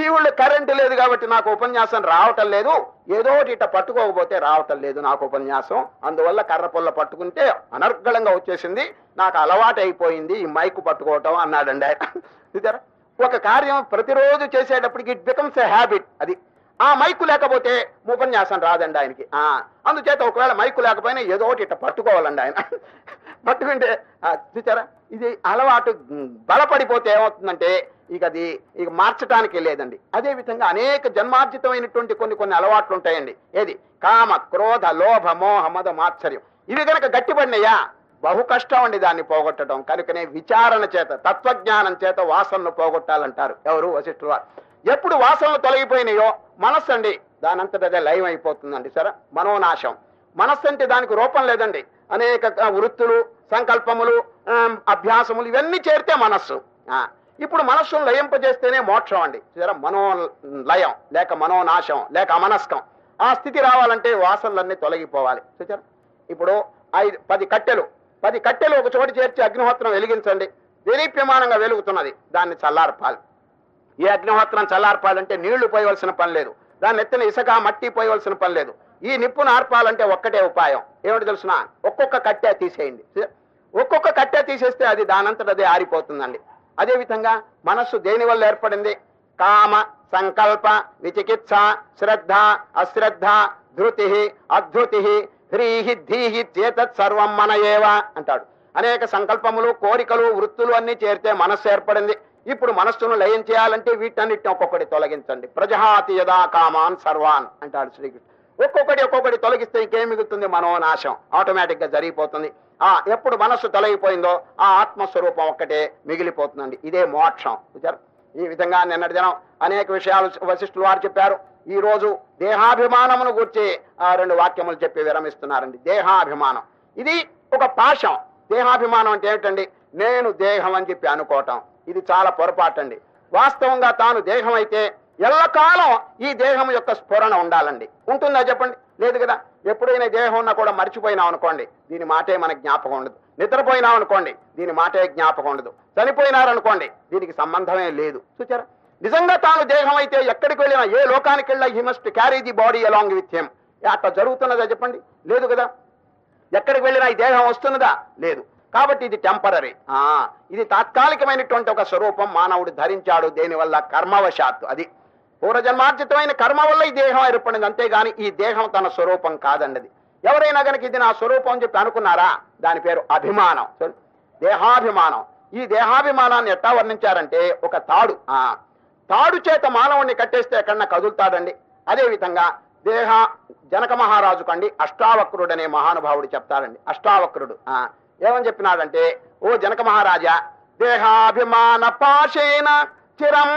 ఈ ఊళ్ళో కరెంటు లేదు కాబట్టి నాకు ఉపన్యాసం రావటం లేదు. ఏదో ఇట్ట పట్టుకోకపోతే రావటం లేదు నాకు ఉపన్యాసం. అందువల్ల కర్ర పొల్ల పట్టుకుంటే అనర్గళంగా వచ్చేసింది. నాకు అలవాటు అయిపోయింది ఈ మైకు పట్టుకోవటం అన్నాడండి ఆయన. ఒక కార్యం ప్రతిరోజు చేసేటప్పటికి ఇట్ బికమ్స్ ఎ హ్యాబిట్ అది ఆ మైకు లేకపోతే ఉపన్యాసం రాదండి ఆయనకి. ఆ అందుచేత ఒకవేళ మైకు లేకపోయినా ఏదో ఒకటి ఇట్ట పట్టుకోవాలండి ఆయన. పట్టుకుంటే చూసారా? ఇది అలవాటు బలపడిపోతే ఏమవుతుందంటే ఇక అది ఇక మార్చడానికి లేదండి. అదే విధంగా అనేక జన్మార్జితమైనటువంటి కొన్ని కొన్ని అలవాట్లు ఉంటాయండి. ఏది? కామ క్రోధ లోభ మోహ మద మాత్సర్యం. ఇవి గనక గట్టిపడినయ్యా బహు కష్టం అండి దాన్ని పోగొట్టడం. కనుకనే విచారణ చేత తత్వజ్ఞానం చేత వాసనను పోగొట్టాలంటారు ఎవరు వశిష్ఠులు ఎప్పుడు వాసనలు తొలగిపోయినాయో మనస్సు అండి దానంతట అదే లయం అయిపోతుందండి సరే? మనోనాశం. మనస్సు అంటే దానికి రూపం లేదండి. అనేక వృత్తులు సంకల్పములు అభ్యాసములు ఇవన్నీ చేరితే మనస్సు. ఇప్పుడు మనస్సును లయింపజేస్తేనే మోక్షం అండి. సరే మనో లయం లేక మనోనాశం లేక అమనస్కం. ఆ స్థితి రావాలంటే వాసనలన్నీ తొలగిపోవాలి. చూసారా ఇప్పుడు ఐదు పది కట్టెలు. పది కట్టెలు ఒక చోటు చేర్చి అగ్నిహోత్రం వెలిగించండి. దేదీప్యమానంగా వెలుగుతున్నది. దాన్ని చల్లార్పాలి. ఈ అగ్నిహోత్రం చల్లార్పాలంటే నీళ్ళు పోయవలసిన పని లేదు. దాన్ని ఎత్తిన ఇసుక మట్టి పోయవలసిన పని లేదు. ఈ నిప్పును ఆర్పాలంటే ఒక్కటే ఉపాయం. ఏమిటి తెలుసిన? ఒక్కొక్క కట్టె తీసేయండి. ఒక్కొక్క కట్టె తీసేస్తే అది దానంతట అదే ఆరిపోతుందండి. అదేవిధంగా మనస్సు దేని వల్ల ఏర్పడింది? కామ సంకల్ప విచికిత్స శ్రద్ధ అశ్రద్ధ ధృతి అధృతి హ్రీహి ధీహి చేతత్ సర్వం మన ఏవ అంటాడు. అనేక సంకల్పములు కోరికలు వృత్తులు అన్ని చేరితే మనస్సు ఏర్పడింది. ఇప్పుడు మనస్సును లయం చేయాలంటే వీటన్నిటిని ఒక్కొక్కటి తొలగించండి. ప్రజహాతి యదా కామాన్ సర్వాన్ అంటాడు శ్రీకృష్ణ ఒక్కొక్కటి ఒక్కొక్కటి తొలగిస్తే ఇంకేం మిగులుతుంది? మనోనాశం ఆటోమేటిక్గా జరిగిపోతుంది. ఆ ఎప్పుడు మనస్సు తొలగిపోయిందో ఆ ఆత్మస్వరూపం ఒక్కటే మిగిలిపోతుందండి. ఇదే మోక్షం. ఈ విధంగా నిన్నటి దినం అనేక విషయాలు వశిష్ఠులు వారు చెప్పారు. ఈ రోజు దేహాభిమానమును గురించి ఆ రెండు వాక్యములు చెప్పి విరమిస్తున్నారండి. దేహాభిమానం. ఇది ఒక పాశం. దేహాభిమానం అంటే ఏమిటండి? నేను దేహం అని చెప్పి అనుకోవటం. ఇది చాలా పొరపాటండి. వాస్తవంగా తాను దేహం అయితే ఎల్లకాలం ఈ దేహం యొక్క స్ఫురణ ఉండాలండి. ఉంటుందా చెప్పండి? లేదు కదా? ఎప్పుడైనా దేహం ఉన్నా కూడా మర్చిపోయినాం అనుకోండి. దీని మాటే మనకు జ్ఞాపకం ఉండదు. నిద్రపోయినాం అనుకోండి. దీని మాటే జ్ఞాపకం ఉండదు. చనిపోయినారనుకోండి దీనికి సంబంధమే లేదు. చూచారా? నిజంగా తాను దేహం అయితే ఎక్కడికి వెళ్ళినా ఏ లోకానికి వెళ్ళినా he must carry the body along with him అట్లా జరుగుతున్నదా చెప్పండి? లేదు కదా? ఎక్కడికి వెళ్ళినా ఈ దేహం వస్తున్నదా? లేదు. కాబట్టి ఇది టెంపరీ ఆ ఇది తాత్కాలికమైనటువంటి ఒక స్వరూపం మానవుడు ధరించాడు దేనివల్ల? కర్మవశాత్తు. అది పూర్వజన్మార్జితమైన కర్మ వల్ల ఈ దేహం ఏర్పడింది. అంతేగాని ఈ దేహం తన స్వరూపం కాదండి అది ఎవరైనా కనుక ఇది నా స్వరూపం అని చెప్పి అనుకున్నారా? దాని పేరు అభిమానం. దేహాభిమానం. ఈ దేహాభిమానాన్ని ఎట్టా వర్ణించారంటే ఒక తాడు. ఆ తాడు చేత మానవుణ్ణి కట్టేస్తే ఎక్కడన్నా కదులుతాడండి. అదే విధంగా దేహ జనక మహారాజు కండి అష్టావక్రుడు అనే మహానుభావుడు చెప్తారండి అష్టావక్రుడు. ఆ ఏమని చెప్పినాడంటే ఓ జనక మహారాజా దేహాభిమాన పాశేన చిరం